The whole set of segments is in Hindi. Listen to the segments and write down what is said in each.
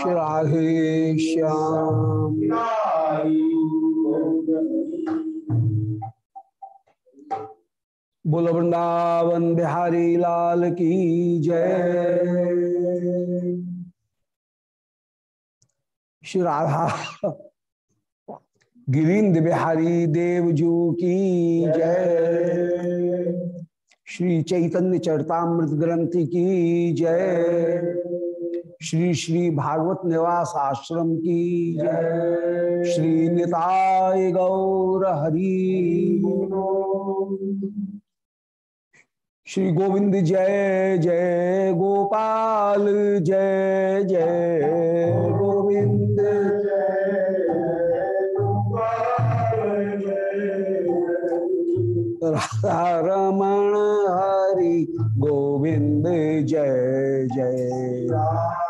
श्री राधे श्याम बोल, वृंदावन बिहारी लाल की जय। श्री राधा गिरीन्द्र बिहारी देवजू की जय। श्री चैतन्य चरतामृत ग्रंथ की जय। श्री श्री भागवत निवास आश्रम की जय। श्री निताय गौर हरि। श्री गोविंद जय जय गोपाल जय जय गोविंद। राधा रमण हरि गोविंद जय जय।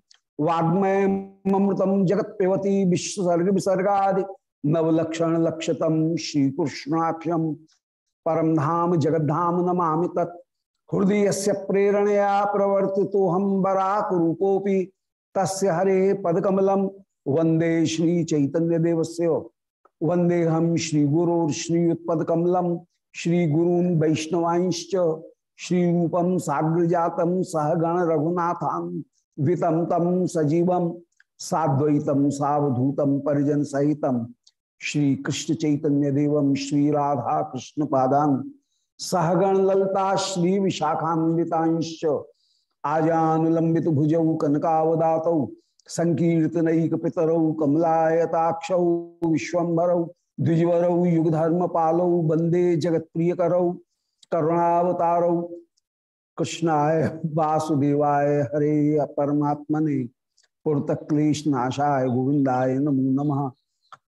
वाग्मय जगत पेवती विश्वसर्ग विसर्गादि। नवलक्षण लक्षतम श्री कृष्णाक्षम परम धाम जगद्धाम नमामि तत्। हृदय से प्रेरणया प्रवर्ति तो हम बराक रूपोपि तस्य हरे पदकमलम। वंदे श्री चैतन्य देवस्य वंदे हम श्री गुरु श्रीयुत्पकमलम श्री गुरून वैष्णवांश्च। श्री रूपम साग्र जातम सहगण रघुनाथान। वितम तम सजीवम, साद्वैतम सावधूतम परिजन सहितम। श्री कृष्ण चैतन्य देवम, श्री राधा कृष्ण पादान। सहगण ललता, श्री विशाखान्वितांश्च। आजानुलंबित भुजौ, कनकावदात। संकीर्तनैक पितरौ, कमलायताक्ष विश्वम्भरौ द्विजवरौ युगधर्म पालौ वंदे जगत कृष्णाय वासुदेवाय हरे परमात्मने पुरत क्लेश नाशाय गोविंदाय नमो नमः।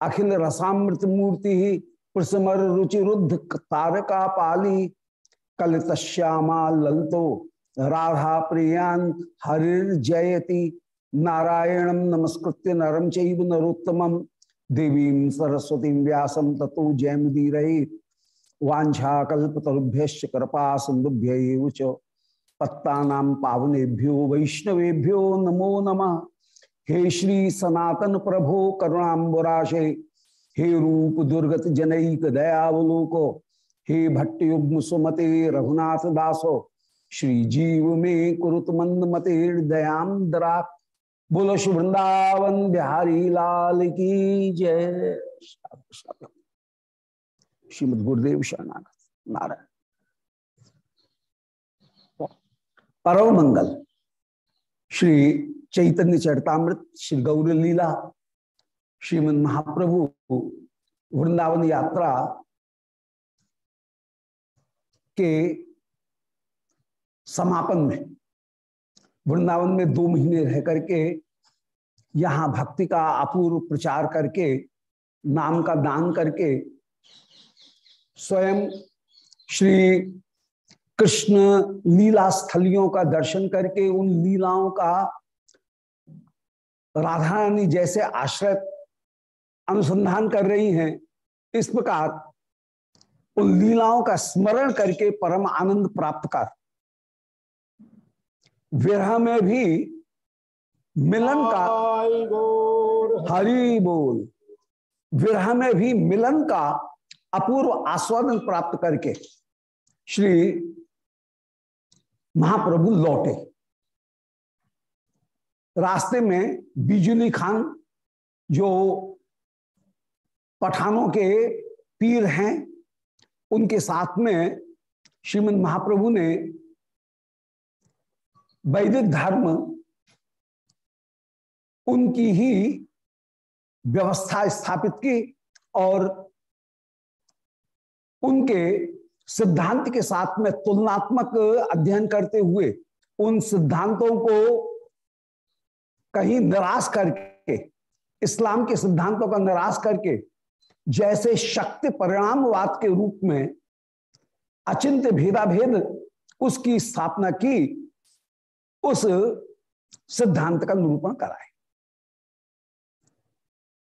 अखिल रसामृत मूर्ति ही प्रसमर रुचिरुद्ध तारका पाली। कलित श्यामा ललतो राधा प्रियान हरिर जयति। नारायणं नमस्कृत्य नरम चैव देवीं सरस्वतीं व्यासं ततो जयमुदीरये। वाछाकल्पतरुभ्य कृपा सिंधुभ्य पत्ता पावनेभ्यो वैष्णवेभ्यो नमो नमः। हे श्री सनातन प्रभो करुणाबुराशे हे रूप दुर्गत जनैक दयावलोको, हे भट्टयुग्म सुमते रघुनाथ दासो, श्री जीव में कुरुत मंद मते दयाम दरा। बोलो वृंदावन बिहारी लाल की जय। श्रीमद गुरुदेव शरणागत। नारायण। परम मंगल। श्री चैतन्य चरतामृत, श्री गौर लीला श्रीमद महाप्रभु वृंदावन यात्रा के समापन में, वृंदावन में दो महीने रह करके यहाँ भक्ति का अपूर्व प्रचार करके, नाम का दान करके, स्वयं श्री कृष्ण लीला स्थलियों का दर्शन करके उन लीलाओं का राधा रानी जैसे आश्रय अनुसंधान कर रही हैं इस प्रकार उन लीलाओं का स्मरण करके परम आनंद प्राप्त कर। विरह में भी मिलन का हरि बोल। विरह में भी मिलन का अपूर्व आस्वादन प्राप्त करके श्री महाप्रभु लौटे। रास्ते में बिजुली खान, जो पठानों के पीर हैं, उनके साथ में श्रीमद महाप्रभु ने वैदिक धर्म, उनकी ही व्यवस्था स्थापित की और उनके सिद्धांत के साथ में तुलनात्मक अध्ययन करते हुए उन सिद्धांतों को कहीं निराश करके, इस्लाम के सिद्धांतों का निराश करके, जैसे शक्ति परिणामवाद के रूप में अचिंत्य भेदाभेद उसकी स्थापना की, उस सिद्धांत का निरूपण कराए।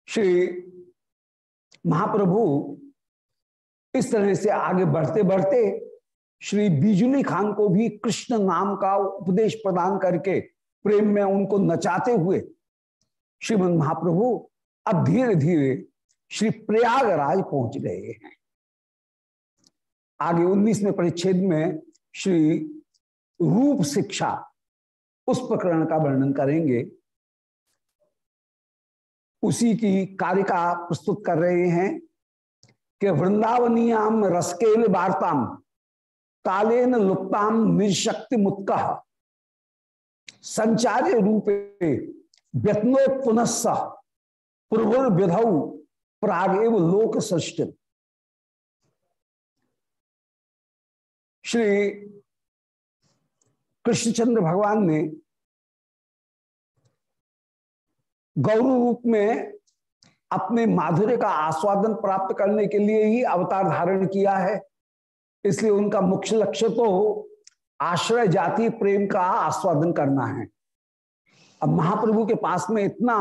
श्री महाप्रभु इस तरह से आगे बढ़ते बढ़ते श्री बिजुली खान को भी कृष्ण नाम का उपदेश प्रदान करके प्रेम में उनको नचाते हुए श्रीमद महाप्रभु अब धीरे धीरे श्री प्रयागराज पहुँच गए हैं। आगे उन्नीसवें परिच्छेद में श्री रूप शिक्षा उस प्रकरण का वर्णन करेंगे। उसी की कारिका प्रस्तुत कर रहे हैं। कि वृंदावनियाम रसकेल वार्ताम, कालेन लुप्ताम निर्शक्ति मुत्क। संचार्य रूपे व्यत्नो पुनः प्रभुर विधौ प्राग एव लोक सृष्टि श्री कृष्णचंद्र भगवान ने गौरव रूप में अपने माधुर्य का आस्वादन प्राप्त करने के लिए ही अवतार धारण किया है। इसलिए उनका मुख्य लक्ष्य तो आश्रय जाति प्रेम का आस्वादन करना है। अब महाप्रभु के पास में इतना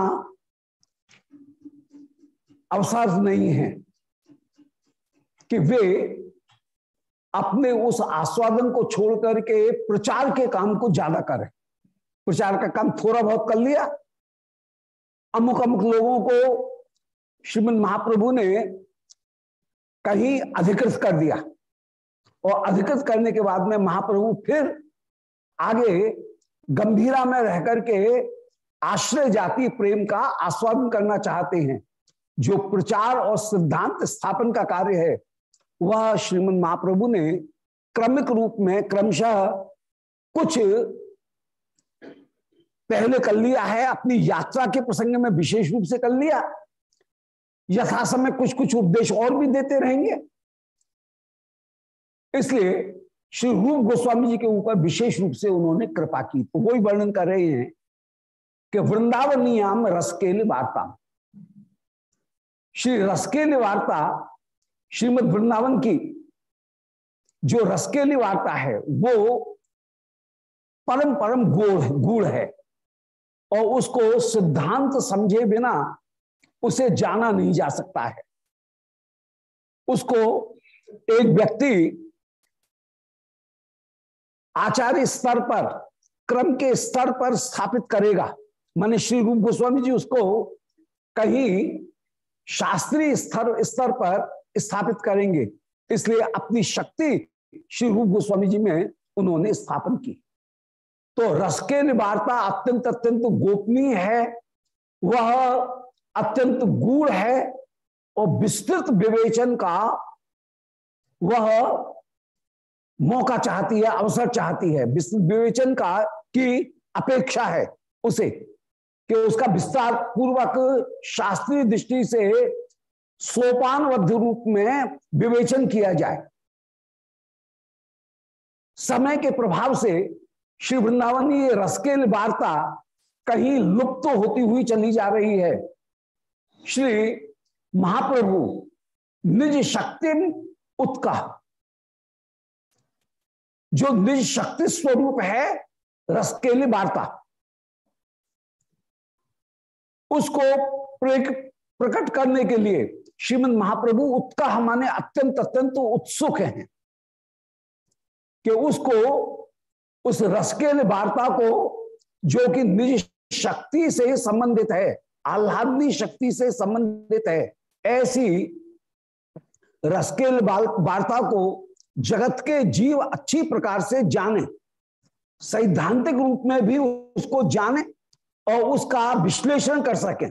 अवसर नहीं है कि वे अपने उस आस्वादन को छोड़ करके प्रचार के काम को ज़्यादा करें। प्रचार का काम थोड़ा बहुत कर लिया। अमुक अमुक लोगों को श्रीमद महाप्रभु ने कहीं अधिकृत कर दिया। और अधिकृत करने के बाद में महाप्रभु फिर आगे गंभीरा में रह करके आश्रय जाति प्रेम का आस्वादन करना चाहते हैं। जो प्रचार और सिद्धांत स्थापन का कार्य है, वह श्रीमद महाप्रभु ने क्रमिक रूप में क्रमशः कुछ पहले कर लिया है, अपनी यात्रा के प्रसंग में विशेष रूप से कर लिया। यथा समय कुछ कुछ उपदेश और भी देते रहेंगे। इसलिए श्री रूप गोस्वामी जी के ऊपर विशेष रूप से उन्होंने कृपा की। तो वही वर्णन कर रहे हैं कि वृंदावन वृंदावनियाम रसकेल वार्ता। श्री रसकेली वार्ता श्रीमद वृंदावन की जो रसकेली वार्ता है, वो परम परम गुड़ गुड़ है और उसको सिद्धांत समझे बिना उसे जाना नहीं जा सकता है। उसको एक व्यक्ति आचार्य स्तर पर, क्रम के स्तर पर स्थापित करेगा। माने श्री रूप गोस्वामी जी उसको कहीं शास्त्रीय स्तर स्तर पर स्थापित करेंगे। इसलिए अपनी शक्ति श्री रूप गोस्वामी जी में उन्होंने स्थापन की। तो रस के निवार्ता अत्यंत अत्यंत गोपनीय है। वह अत्यंत गूढ़ है और विस्तृत विवेचन का वह मौका चाहती है, अवसर चाहती है। विस्तृत विवेचन का की अपेक्षा है उसे कि उसका विस्तार पूर्वक शास्त्रीय दृष्टि से सोपानबद्ध रूप में विवेचन किया जाए। समय के प्रभाव से श्री वृंदावन ये रसकेल वार्ता कहीं लुप्त तो होती हुई चली जा रही है। श्री महाप्रभु निज शक्ति उत्का जो निज शक्ति स्वरूप है, रस के लिए वार्ता उसको प्रकट करने के लिए श्रीमद महाप्रभु उत्का हमारे अत्यंत अत्यंत उत्सुक हैं। कि उसको, उस रस के वार्ता को, जो कि निज शक्ति से संबंधित है आह्लादनी शक्ति से संबंधित है। ऐसी रसकेल वार्ता को जगत के जीव अच्छी प्रकार से जाने, सैद्धांतिक रूप में भी उसको जाने और उसका विश्लेषण कर सकें।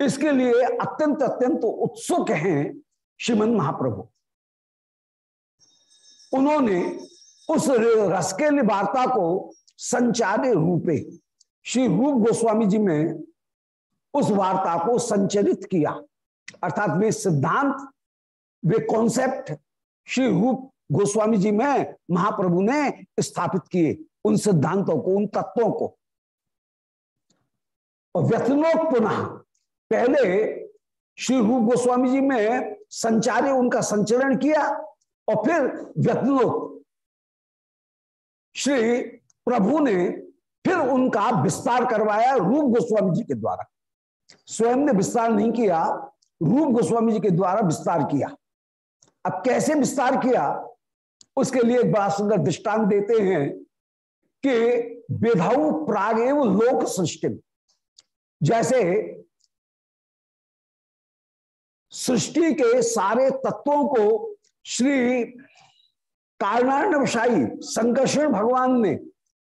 इसके लिए अत्यंत अत्यंत उत्सुक हैं श्रीमद महाप्रभु। उन्होंने उस रसकेल वार्ता को संचार रूपे श्री रूप गोस्वामी जी में उस वार्ता को संचरित किया। अर्थात वे सिद्धांत, वे कॉन्सेप्ट श्री रूप गोस्वामी जी में महाप्रभु ने स्थापित किए उन सिद्धांतों को, उन तत्वों को। व्यथनोक पुनः पहले श्री रूप गोस्वामी जी में संचारे उनका संचरण किया और फिर व्यथनोक श्री प्रभु ने फिर उनका विस्तार करवाया रूप गोस्वामी जी के द्वारा। स्वयं ने विस्तार नहीं किया, रूप गोस्वामी जी के द्वारा विस्तार किया। अब कैसे विस्तार किया? उसके लिए एक बड़ा सुंदर दृष्टांत देते हैं कि बेधाऊ प्रागेव लोक सृष्टि जैसे सृष्टि के सारे तत्वों को श्री कारणाशाही संकर्षण भगवान ने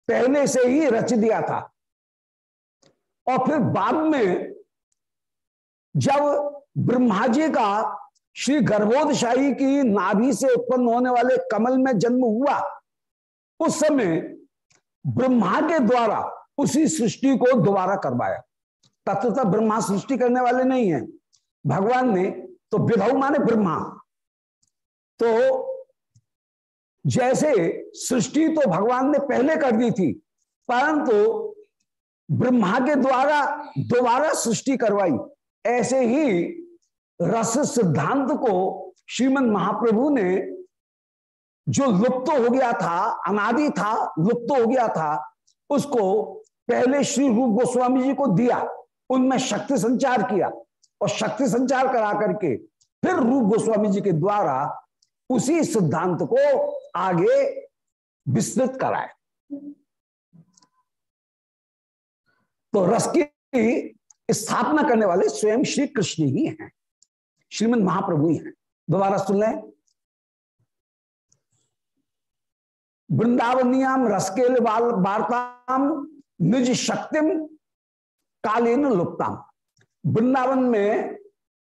पहले से ही रच दिया था। और फिर बाद में जब ब्रह्मा जी का श्री गर्भोदशाही की नाभि से उत्पन्न होने वाले कमल में जन्म हुआ, उस समय ब्रह्मा के द्वारा उसी सृष्टि को दोबारा करवाया। तत्वतः ब्रह्मा सृष्टि करने वाले नहीं है। भगवान ने तो विधव माने ब्रह्मा। तो जैसे सृष्टि तो भगवान ने पहले कर दी थी, परंतु ब्रह्मा के द्वारा दोबारा सृष्टि करवाई। ऐसे ही रस सिद्धांत को श्रीमद महाप्रभु ने जो लुप्त हो गया था, अनादि था, लुप्त हो गया था, उसको पहले श्री रूप गोस्वामी जी को दिया, उनमें शक्ति संचार किया और शक्ति संचार करा करके फिर रूप गोस्वामी जी के द्वारा उसी सिद्धांत को आगे विस्तृत कराए तो रस की स्थापना करने वाले स्वयं श्री कृष्ण ही हैं। श्रीमद महाप्रभु ही हैं। दोबारा सुन लें। वृंदावनियाम रसकेल वार्ताम निज शक्तिम कालीन लुप्ताम वृंदावन में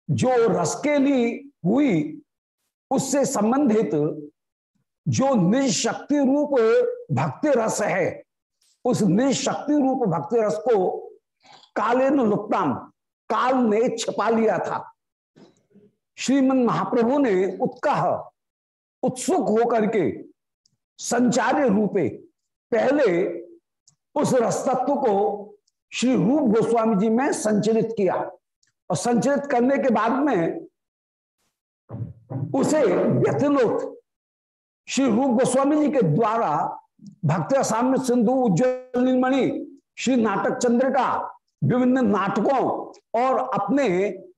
जो रसकेली हुई, उससे संबंधित जो निज शक्ति रूप भक्ति रस है, उस निज शक्ति रूप भक्ति रस को कालेन लुप्ताम, काल ने छिपा लिया था। श्रीमन महाप्रभु ने उत्काह, उत्सुक होकर के संचार्य रूपे पहले उस रसतत्व को श्री रूप गोस्वामी जी में संचरित किया और संचरित करने के बाद में उसे व्यथिनोत श्री रूप गोस्वामी जी के द्वारा भक्त साम्य सिंधु उज्जवल मणि श्री नाटक चंद्र का विभिन्न नाटकों और अपने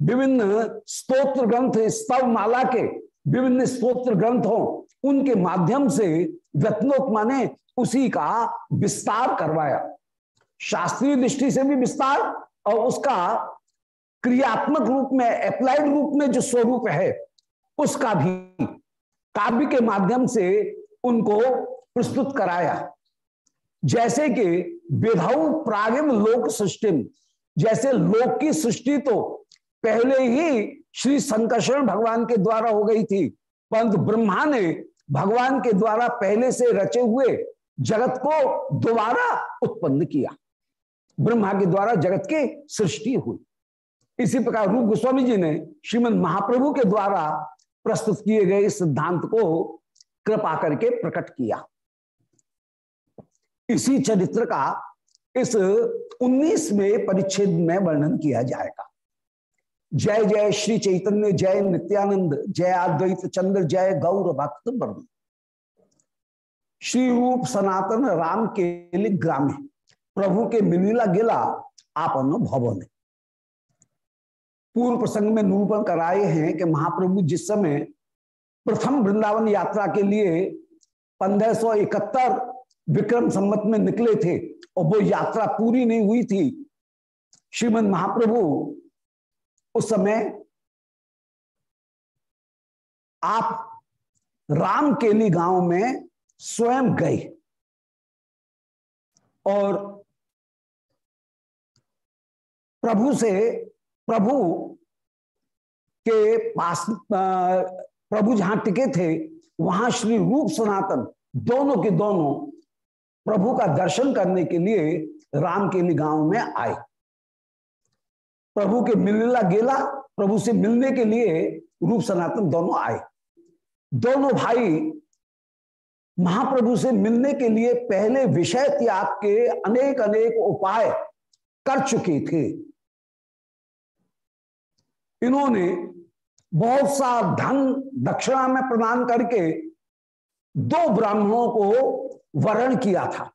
विभिन्न स्तोत्र ग्रंथ स्तव माला के विभिन्न स्तोत्र ग्रंथों, उनके माध्यम से व्यत्नोत माने उसी का विस्तार करवाया। शास्त्रीय दृष्टि से भी विस्तार और उसका क्रियात्मक रूप में अप्लाइड रूप में जो स्वरूप है, उसका भी काव्य के माध्यम से उनको प्रस्तुत कराया। जैसे कि विधाऊ प्रागिम लोक सृष्टि जैसे लोक की सृष्टि तो पहले ही श्री संकर्षण भगवान के द्वारा हो गई थी, परंतु ब्रह्मा ने भगवान के द्वारा पहले से रचे हुए जगत को दोबारा उत्पन्न किया। ब्रह्मा के द्वारा जगत की सृष्टि हुई। इसी प्रकार रूप गोस्वामी जी ने श्रीमद महाप्रभु के द्वारा प्रस्तुत किए गए इस सिद्धांत को कृपा करके प्रकट किया। इसी चरित्र का इस 19वें परिच्छेद में वर्णन किया जाएगा। जय जय श्री चैतन्य, जय नित्यानंद, जय अद्वैत चंद्र, जय गौर भक्त वर्ण। श्री रूप सनातन राम के ग्रामे प्रभु के मिलीला गिला आपन भवन पूर्व प्रसंग में निरूपण कराए हैं कि महाप्रभु जिस समय प्रथम वृंदावन यात्रा के लिए पंद्रह विक्रम संमत में निकले थे और वो यात्रा पूरी नहीं हुई थी। श्रीमद महाप्रभु उस समय आप राम केली गाँव में स्वयं गए और प्रभु से, प्रभु के पास प्रभु जहाँ टिके थे, वहाँ श्री रूप सनातन, दोनों के दोनों प्रभु का दर्शन करने के लिए राम के लिए गाँव में आए। प्रभु के मिलना गेला, प्रभु से मिलने के लिए रूप सनातन दोनों आए। दोनों भाई महाप्रभु से मिलने के लिए पहले विषय त्याग के अनेक अनेक उपाय कर चुके थे। इन्होंने बहुत सा धन दक्षिणा में प्रदान करके दो ब्राह्मणों को वर्ण किया था।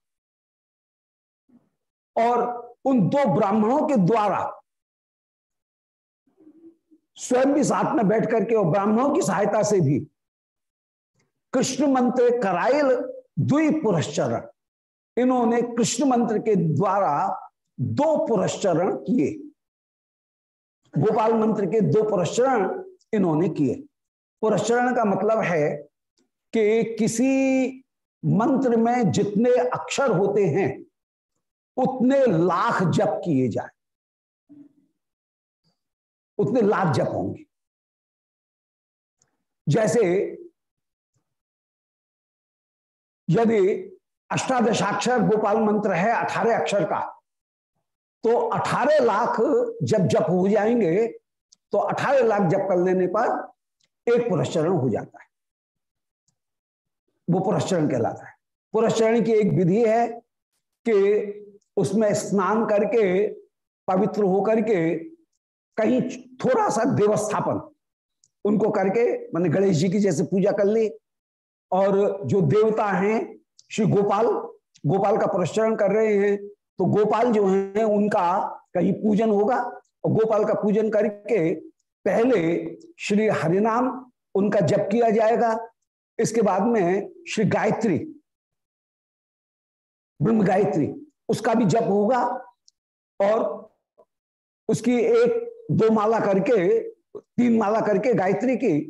और उन दो ब्राह्मणों के द्वारा स्वयं भी साथ में बैठ करके और ब्राह्मणों की सहायता से भी कृष्ण मंत्र करायल द्वि पुरस्चरण इन्होंने कृष्ण मंत्र के द्वारा दो पुरस्चरण किए। गोपाल मंत्र के दो पुरस्चरण इन्होंने किए। पुरस्चरण का मतलब है कि किसी मंत्र में जितने अक्षर होते हैं, उतने लाख जप किए जाए। उतने लाख जप होंगे। जैसे यदि अष्टादशाक्षर गोपाल मंत्र है, अठारह अक्षर का तो अठारह लाख जब जप हो जाएँगे तो अठारह लाख जप कर लेने पर एक पुरस्चरण हो जाता है। वो पुरस्चरण कहलाता है। पुरस्चरण की एक विधि है कि उसमें स्नान करके, पवित्र होकर के कहीं थोड़ा सा देवस्थापन उनको करके, मैंने गणेश जी की जैसे पूजा कर ली। और जो देवता हैं, श्री गोपाल गोपाल का पुरस्चरण कर रहे हैं तो गोपाल जो हैं, उनका कहीं पूजन होगा। और गोपाल का पूजन करके पहले श्री हरिनाम उनका जप किया जाएगा। इसके बाद में श्री गायत्री, ब्रह्म गायत्री, उसका भी जप होगा और उसकी एक दो माला करके, तीन माला करके गायत्री की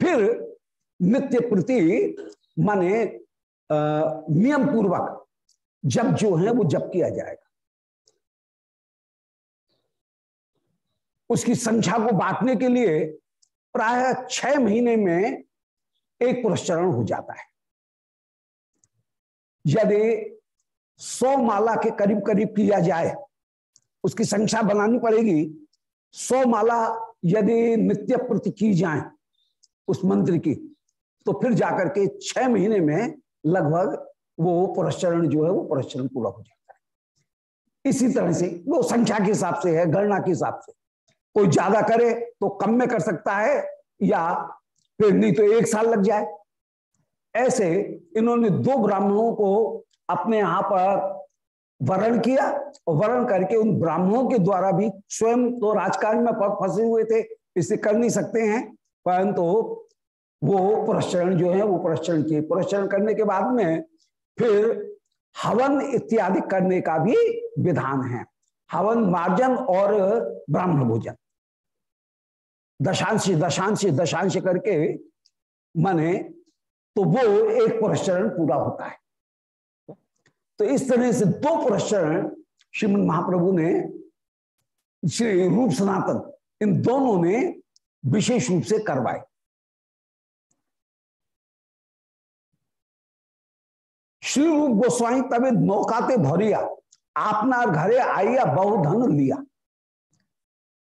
फिर नित्य प्रति माने नियम पूर्वक जब जो है वो जप किया जाएगा। उसकी संख्या को बांटने के लिए प्राय छह महीने में एक पुरस्चरण हो जाता है। यदि सौ माला के करीब करीब किया जाए, उसकी संख्या बनानी पड़ेगी। सौ माला यदि नित्य प्रति की जाए उस मंत्र की तो फिर जाकर के छह महीने में लगभग वो पुरस्चरण जो है, वो पुरस्चरण पूरा हो जाता है। इसी तरह से वो संख्या के हिसाब से है, गणना के हिसाब से। कोई ज़्यादा करे तो कम में कर सकता है या फिर नहीं तो एक साल लग जाए। ऐसे इन्होंने दो ब्राह्मणों को अपने यहाँ पर वर्ण किया और वर्ण करके उन ब्राह्मणों के द्वारा भी स्वयं तो राजकारण में फंसे हुए थे, इसे कर नहीं सकते हैं। परंतु तो वो पुरस्चरण जो है, वो पुरस्चरण किए। पुरस्चरण करने के बाद में फिर हवन इत्यादि करने का भी विधान है। हवन, मार्जन और ब्राह्मण भोजन। दशांश दशांश दशांश करके माने तो वो एक पुरस्चरण पूरा होता है। तो इस तरह से दो पुरस्चरण श्रीमद महाप्रभु ने, श्री रूप सनातन, इन दोनों ने विशेष रूप से करवाए। श्री रूप गोस्वाई तभी नौकाते भरिया आपना घरे आइया बहुधन लिया।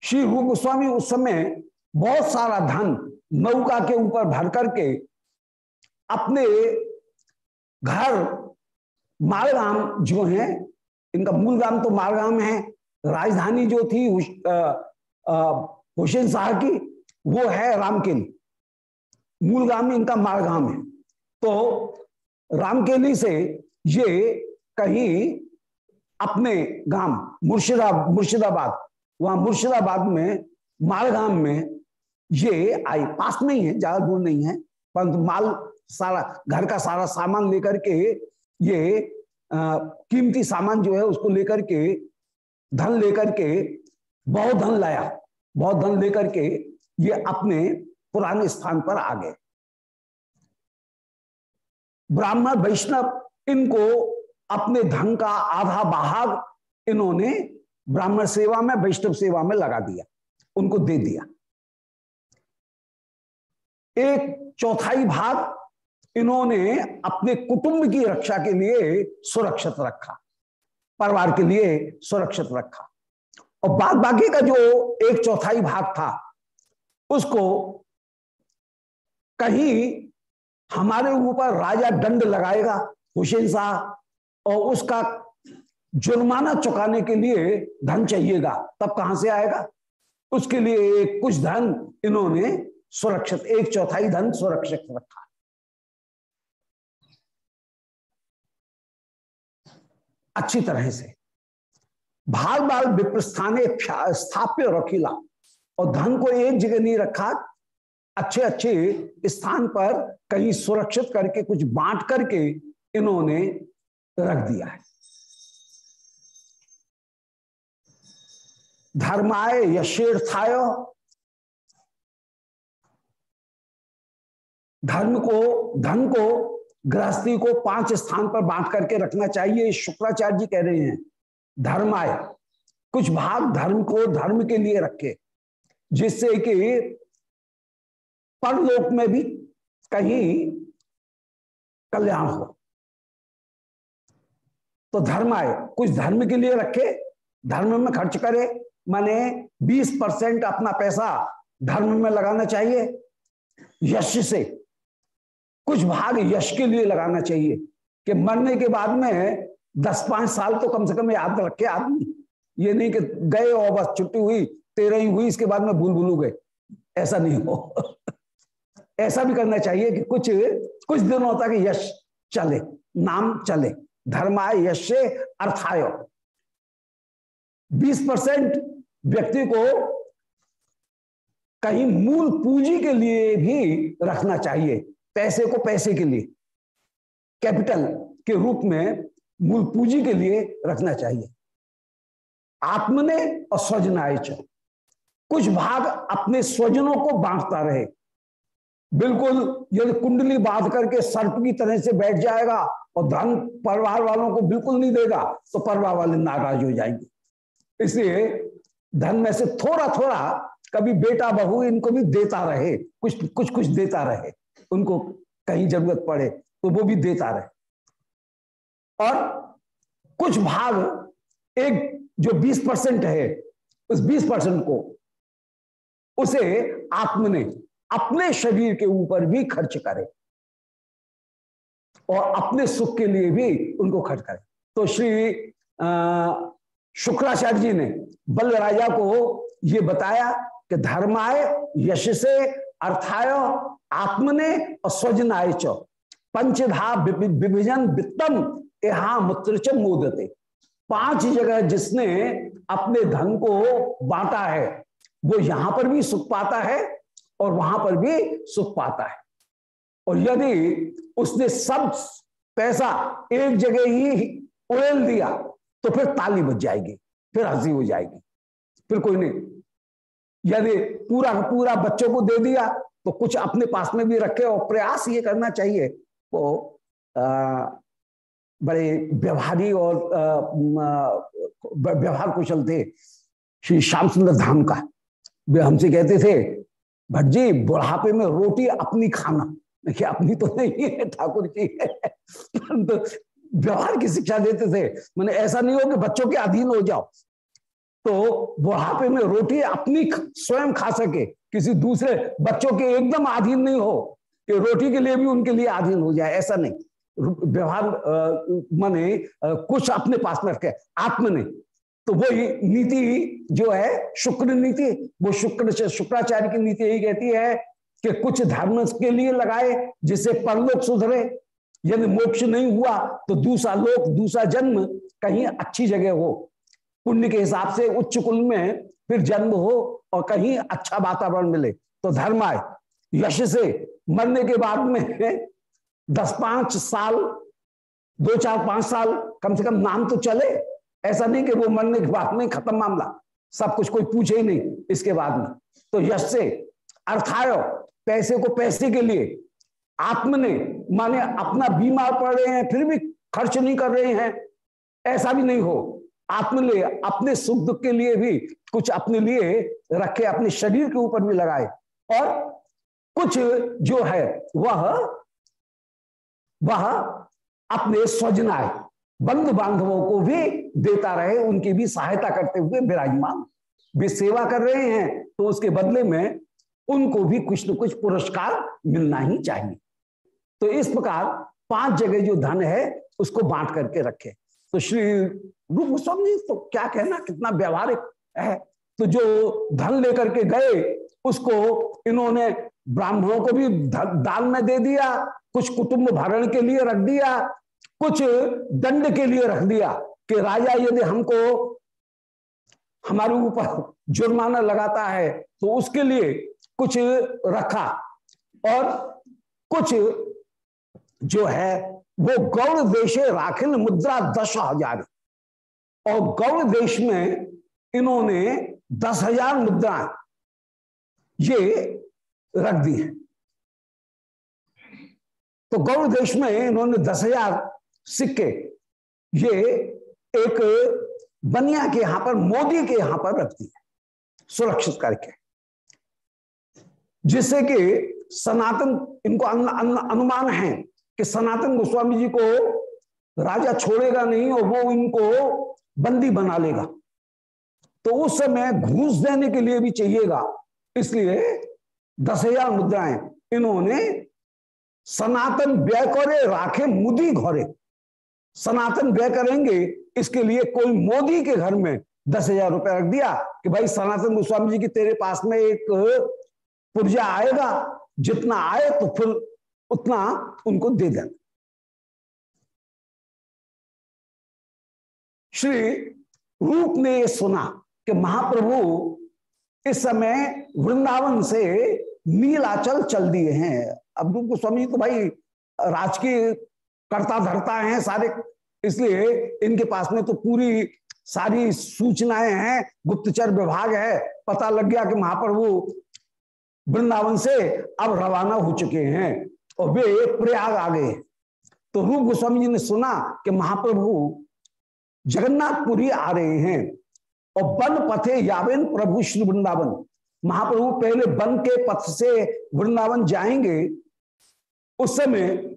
श्री रूप गोस्वामी उस समय बहुत सारा धन नौका के ऊपर भर करके अपने घर मालगाम जो है, इनका मूल गाँव तो मालगाम है, राजधानी जो थी हुसैन शाह की, वो है रामकिन। मूल गाँव इनका मालगाम है। तो रामकेली से ये कहीं अपने गाँव मुर्शिदा, मुर्शिदाबाद, वहाँ मुर्शिदाबाद में मालगाम में ये आई पास में ही है ज़्यादा दूर नहीं है, परंतु माल सारा, घर का सारा सामान लेकर के ये कीमती सामान जो है उसको लेकर के, धन लेकर के, बहुत धन लाया। बहुत धन लेकर के ये अपने पुराने स्थान पर आ गए। ब्राह्मण वैष्णव, इनको अपने धन का आधा भाग इन्होंने ब्राह्मण सेवा में, वैष्णव सेवा में लगा दिया। उनको दे दिया। एक चौथाई भाग इन्होंने अपने कुटुंब की रक्षा के लिए सुरक्षित रखा, परिवार के लिए सुरक्षित रखा। और बाद बाकी का जो एक चौथाई भाग था, उसको कहीं हमारे ऊपर राजा दंड लगाएगा, हुसैन शाह, और उसका जुर्माना चुकाने के लिए धन चाहिएगा, तब कहाँ से आएगा? उसके लिए कुछ धन इन्होंने सुरक्षित एक चौथाई धन सुरक्षित रखा। अच्छी तरह से। भाल बाल विप्रस्थाने स्थाप्य रखीला और धन को एक जगह नहीं रखा। अच्छे अच्छे स्थान पर कहीं सुरक्षित करके कुछ बांट करके इन्होंने रख दिया है। धर्माय यशेर्थाय धर्म को, धन को, गृहस्थी को पाँच स्थान पर बांट करके रखना चाहिए शुक्राचार्य जी कह रहे हैं। धर्म आय कुछ भाग धर्म को, धर्म के लिए रखे, जिससे कि परलोक में भी कहीं कल्याण हो। तो धर्म आए। कुछ धर्म के लिए रखे, धर्म में खर्च करे, माने 20 परसेंट अपना पैसा धर्म में लगाना चाहिए। यश से कुछ भाग यश के लिए लगाना चाहिए कि मरने के बाद में दस पाँच साल तो कम से कम याद रखे आदमी। ये नहीं कि गए और बस छुट्टी हुई तेरह ही हुई, इसके बाद में भूल भूलू गए। ऐसा नहीं हो। ऐसा भी करना चाहिए कि कुछ कुछ दिनों तक यश चले, नाम चले धर्माय यश से अर्थाय बीस परसेंट व्यक्ति को कहीं मूल पूंजी के लिए भी रखना चाहिए। पैसे को पैसे के लिए, कैपिटल के रूप में मूल पूंजी के लिए रखना चाहिए। आत्मने और स्वजनाय कुछ भाग अपने स्वजनों को बांटता रहे। बिल्कुल यदि कुंडली बाँध करके सर्प की तरह से बैठ जाएगा और धन परिवार वालों को बिल्कुल नहीं देगा तो परिवार वाले नाराज़ हो जाएँगे। इसलिए धन में से थोड़ा थोड़ा कभी बेटा बहू इनको भी देता रहे, कुछ कुछ कुछ देता रहे। उनको कहीं ज़रूरत पड़े तो वो भी देता रहे। और कुछ भाग, एक जो 20 परसेंट है, उस 20 परसेंट को, उसे आत्म ने अपने शरीर के ऊपर भी खर्च करे। और अपने सुख के लिए भी उनको खर्च करे। तो श्री शुक्राचार्य जी ने बल राजा को ये बताया कि धर्माय यश से अर्थाय आत्मने और स्वजनाय च। पंचधा विभिजन वित्तम यहा मूत्र च मोदते। पाँच जगह जिसने अपने धन को बांटा है, वो यहाँ पर भी सुख पाता है और वहाँ पर भी सुख पाता है। और यदि उसने सब पैसा एक जगह ही उड़ेल दिया तो फिर ताली बच जाएगी, फिर हँसी हो जाएगी। फिर कोई नहीं। यदि पूरा पूरा बच्चों को दे दिया तो कुछ अपने पास में भी रखे और प्रयास ये करना चाहिए। वो बड़े व्यवहारी और व्यवहार कुशल थे। श्री श्याम सुंदर धाम का। वे हमसे कहते थे भट जी, बुढ़ापे में रोटी अपनी खाना। देखिए, अपनी तो नहीं है, ठाकुर जी। तो व्यवहार की शिक्षा देते थे। मैंने ऐसा नहीं हो कि बच्चों के अधीन हो जाओ। तो बुढ़ापे में रोटी अपनी स्वयं खा सके। किसी दूसरे बच्चों के एकदम अधीन नहीं हो, कि रोटी के लिए भी उनके लिए अधीन हो जाए, ऐसा नहीं। व्यवहार माने कुछ अपने पास में रखे, आत्म ने तो वो नीति जो है, शुक्र नीति, वो शुक्र शुक्राचार्य की नीति यही कहती है कि कुछ धर्म के लिए लगाए, जिससे परलोक सुधरे। यदि मोक्ष नहीं हुआ तो दूसरा लोक, दूसरा जन्म कहीं अच्छी जगह हो। पुण्य के हिसाब से उच्च कुल में फिर जन्म हो और कहीं अच्छा वातावरण मिले तो धर्म आए। यश से मरने के बाद में दस पाँच साल, दो चार पाँच साल कम से कम नाम तो चले। ऐसा नहीं कि वो मरने के बाद में खत्म मामला, सब कुछ कोई पूछे ही नहीं इसके बाद में। तो यश से अर्थाय पैसे को पैसे के लिए आत्म ने, माने अपना बीमार पड़ रहे हैं, फिर भी खर्च नहीं कर रहे हैं, ऐसा भी नहीं हो। आत्म ले अपने सुख दुख के लिए भी कुछ अपने लिए रखे, अपने शरीर के ऊपर भी लगाए। और कुछ जो है, वह वह अपने स्वजनाए बंधु बांधवों को भी देता रहे, उनकी भी सहायता करते हुए विराजमान। वे सेवा कर रहे हैं तो उसके बदले में उनको भी कुछ न कुछ पुरस्कार मिलना ही चाहिए। तो इस प्रकार पाँच जगह जो धन है, उसको बांट करके रखे। तो श्री रूप गोस्वामी जी तो क्या कहना, कितना व्यवहारिक है? तो जो धन लेकर के गए, उसको इन्होंने ब्राह्मणों को भी दाल में दे दिया, कुछ कुटुंब भरण के लिए रख दिया, कुछ दंड के लिए रख दिया कि राजा यदि हमको हमारे ऊपर जुर्माना लगाता है तो उसके लिए कुछ रखा और कुछ जो है वो गौड़ देश राखिल मुद्रा दस हज़ार। और गौड़ देश में इन्होंने दस हज़ार मुद्रा ये रख दी है। तो गौड़ देश में इन्होंने दस हज़ार सिक्के, ये एक बनिया के यहाँ पर, मोदी के यहाँ पर रख दिए, सुरक्षित करके। जिससे कि सनातन इनको अनुमान है कि सनातन गोस्वामी जी को राजा छोड़ेगा नहीं और वो इनको बंदी बना लेगा। तो उस समय घूस देने के लिए भी चाहिएगा। इसलिए दस हज़ार मुद्राएँ इन्होंने सनातन व्यय करे, राखे मुदी घोरे। सनातन व्यय करेंगे, इसके लिए कोई मोदी के घर में दस हज़ार रुपया रख दिया कि भाई सनातन गोस्वामी जी की तेरे पास में एक पुर्जा आएगा, जितना आए तो फिर उतना उनको दे देना। श्री रूप ने यह सुना कि महाप्रभु इस समय वृंदावन से नीलाचल चल दिए हैं। अब रूप गोस्वामी तो भाई राजकीय करता धरता हैं सारे, इसलिए इनके पास में तो पूरी सारी सूचनाएँ हैं, गुप्तचर विभाग है। पता लग गया कि महाप्रभु वृंदावन से अब रवाना हो चुके हैं। और वे प्रयाग आ गए। तो रूप गोस्वामी जी ने सुना कि महाप्रभु जगन्नाथपुरी आ रहे हैं और वन पथे यावेन प्रभु श्री वृंदावन। महाप्रभु पहले वन के पथ से वृंदावन जाएँगे। उस समय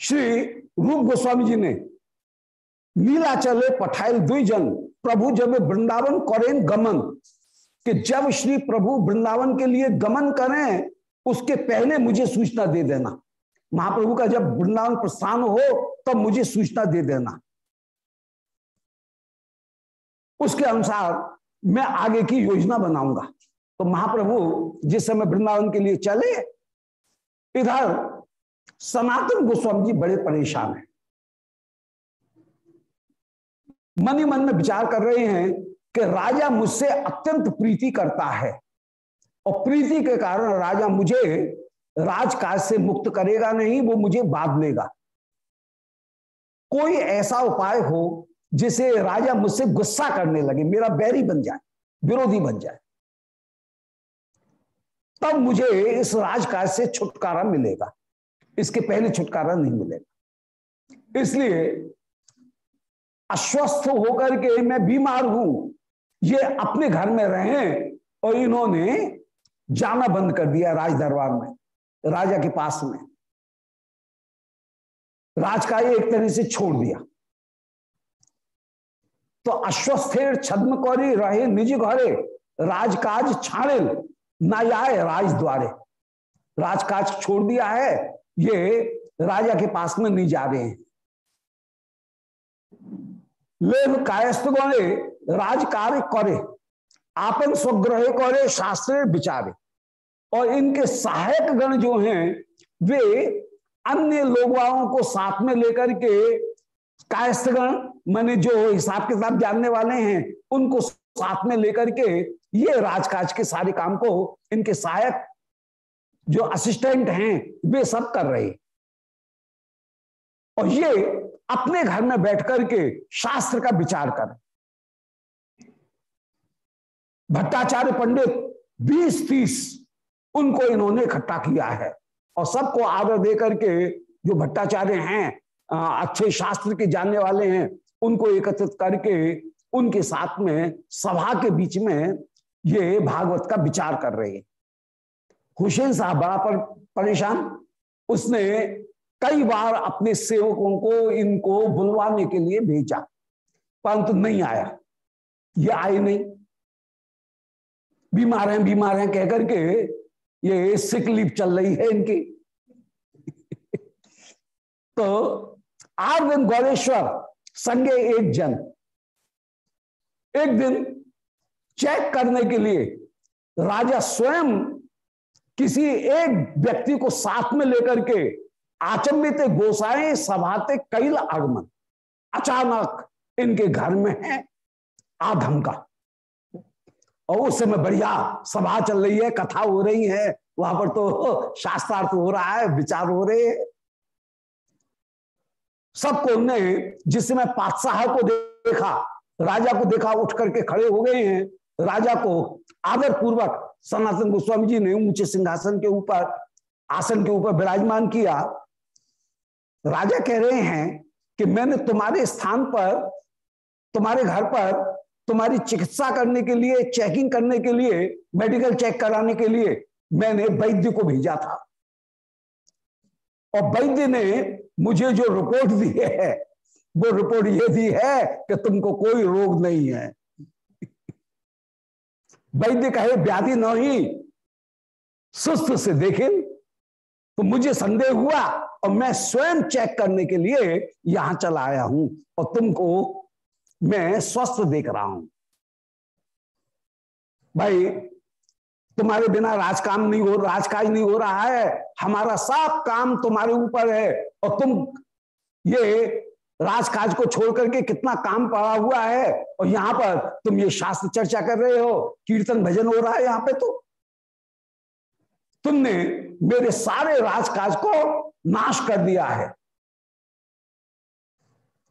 श्री रूप गोस्वामी जी ने नीलाचले पठाइल द्विजन प्रभु जब वृंदावन करें गमन, कि जब श्री प्रभु वृंदावन के लिए गमन करें उसके पहले मुझे सूचना दे देना। महाप्रभु का जब वृंदावन प्रस्थान हो, तब तो मुझे सूचना दे देना। उसके अनुसार मैं आगे की योजना बनाऊँगा। तो महाप्रभु जिस समय वृंदावन के लिए चले, इधर सनातन गोस्वामी जी बड़े परेशान हैं। मन ही मन में विचार कर रहे हैं कि राजा मुझसे अत्यंत प्रीति करता है। और प्रीति के कारण राजा मुझे राजकाज से मुक्त करेगा नहीं, वो मुझे बाँध लेगा कोई ऐसा उपाय हो जिसे राजा मुझसे गुस्सा करने लगे, मेरा बैरी बन जाए, विरोधी बन जाए, तब मुझे इस राजकाज से छुटकारा मिलेगा। इसके पहले छुटकारा नहीं मिलेगा। इसलिए अस्वस्थ होकर के मैं बीमार हूँ, ये अपने घर में रहे और इन्होंने जाना बंद कर दिया राज दरबार में, राजा के पास में। राजकाज एक तरह से छोड़ दिया। तो अश्वस्थेर छद्म कौरी रहे निज घरे, राजकाज छाड़े ना आए राज द्वारे। राजकाज छोड़ दिया है, ये राजा के पास में नहीं जा रहे हैं। लेव कायस्थ गणे राज कार्य करे। आपन स्वग्रह करे शास्त्र विचारे। और इनके सहायक गण जो हैं, वे अन्य लोगों को साथ में लेकर के कायस्थगण, मैंने जो हिसाब किताब जानने वाले हैं, उनको साथ में लेकर के ये राजकाज के सारे काम को इनके सहायक जो असिस्टेंट हैं, वे सब कर रहे और ये अपने घर में बैठ करके शास्त्र का विचार कर भट्टाचार्य पंडित, बीस तीस, उनको इन्होंने इकट्ठा किया है। और सबको आदर दे करके जो भट्टाचार्य हैं अच्छे शास्त्र के जानने वाले हैं, उनको एकत्रित करके उनके साथ में, सभा के बीच में ये भागवत का विचार कर रहे हैं। हुसैन साहब बड़ा पर, परेशान। उसने कई बार अपने सेवकों को, इनको बुलवाने के लिए भेजा, परंतु नहीं आया। ये आए नहीं। बीमार हैं बीमार हैं कहकर के ये सिक लीव चल रही है इनकी। तो आठ दिन गौरेश्वर संगे एक जन, एक दिन चेक करने के लिए राजा स्वयं किसी एक व्यक्ति को साथ में लेकर के आचंबित गोसाएँ सभाते कई आगमन अचानक इनके घर में है आधम का और उस समय बढ़िया सभा चल रही है, कथा हो रही है। वहाँ पर तो शास्त्रार्थ हो रहा है, विचार हो रहे सबको उनने जिस समय पातशाह को देखा, राजा को देखा, उठ करके खड़े हो गए हैं। राजा को आदर पूर्वक सनातन गोस्वामी जी ने ऊँचे सिंहासन के ऊपर, आसन के ऊपर विराजमान किया। राजा कह रहे हैं कि मैंने तुम्हारे स्थान पर, तुम्हारे घर पर तुम्हारी चिकित्सा करने के लिए चेकिंग करने के लिए मेडिकल चेक कराने के लिए मैंने वैद्य को भेजा था। और वैद्य ने मुझे जो रिपोर्ट दी है, वो रिपोर्ट ये दी है कि तुमको कोई रोग नहीं है। वैद्य कहे, व्याधि नहीं, सुस्त से देखे। तो मुझे संदेह हुआ और मैं स्वयं चेक करने के लिए यहाँ चला आया हूँ। और तुमको मैं स्वस्थ देख रहा हूँ। भाई, तुम्हारे बिना राजकाम नहीं हो, राजकाज नहीं हो रहा है। हमारा सब काम तुम्हारे ऊपर है। और तुम ये राजकाज को छोड़ करके कितना काम पड़ा हुआ है। और यहाँ पर तुम ये शास्त्र चर्चा कर रहे हो। कीर्तन भजन हो रहा है यहाँ पे तो। तुमने मेरे सारे राजकाज को नाश कर दिया है।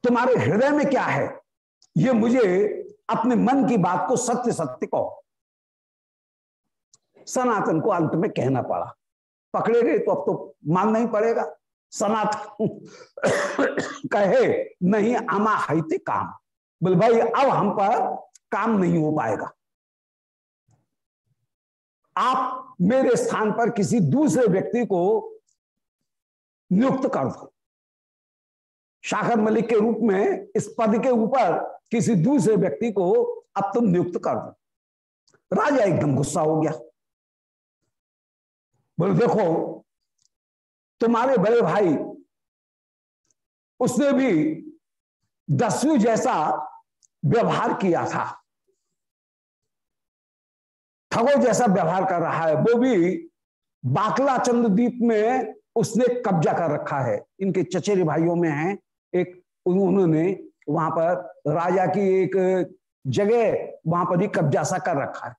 तुम्हारे हृदय में क्या है? ये मुझे अपने मन की बात को सत्य सत्य कहो। सनातन को अंत में कहना पड़ा। पकड़े गए तो अब तो मानना ही पड़ेगा। सनातन कहे, नहीं आमा हित काम। बोले, भाई, अब हम पर काम नहीं हो पाएगा। आप मेरे स्थान पर किसी दूसरे व्यक्ति को नियुक्त कर दो। शाखर मलिक के रूप में इस पद के ऊपर किसी दूसरे व्यक्ति को अब तुम नियुक्त कर दो। राजा एकदम गुस्सा हो गया। बोले, देखो, तुम्हारे बड़े भाई, उसने भी दसवीं जैसा व्यवहार किया था। ठगो जैसा व्यवहार कर रहा है, वो भी बाकला चंद्रदीप में उसने कब्जा कर रखा है। इनके चचेरे भाइयों में है, एक उन्होंने वहाँ पर राजा की एक जगह वहाँ पर ही कब्जा सा कर रखा है।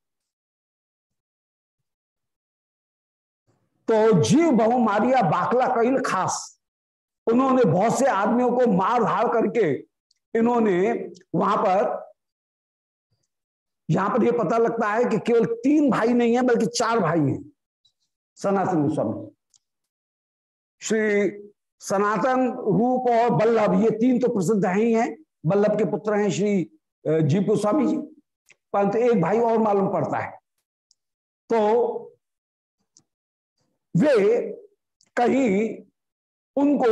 तो जीव बहु मारिया बाकला कैल खास, उन्होंने बहुत से आदमियों को मार धार करके इन्होंने वहाँ पर, यहाँ पर यह पता लगता है कि केवल तीन भाई नहीं है, बल्कि चार भाई हैं सनातन गोस्वामी श्री सनातन रूप और बल्लभ, ये तीन तो प्रसिद्ध ही हैं। बल्लभ के पुत्र हैं श्री जीव गोस्वामी जी। परंतु एक भाई और मालूम पड़ता है। तो वे कहीं उनको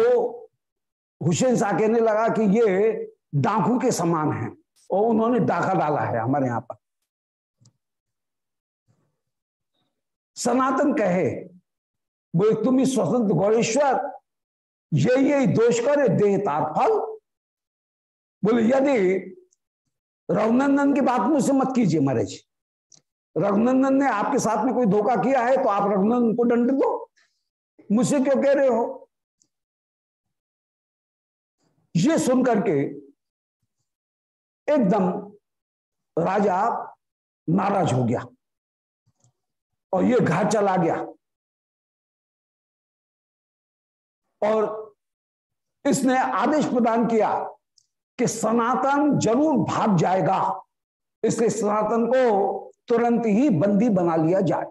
हुसैन शाह कहने लगा कि ये डाकू के समान है और उन्होंने डाका डाला है हमारे यहाँ पर। सनातन कहे, बोले तुम ही स्वतंत्र गौरेश्वर ये ये दोष करे देहतार फल बोले, यदि, रघुनंदन की बात मुझसे मत कीजिए महाराज। रघुनंदन ने आपके साथ में कोई धोखा किया है तो आप रघुनंदन को दंड दो। मुझसे क्यों कह रहे हो? ये सुनकर के एकदम राजा नाराज़ हो गया और ये घर चला गया। और इसने आदेश प्रदान किया कि सनातन ज़रूर भाग जाएगा। इसलिए सनातन को तुरंत ही बंदी बना लिया जाए।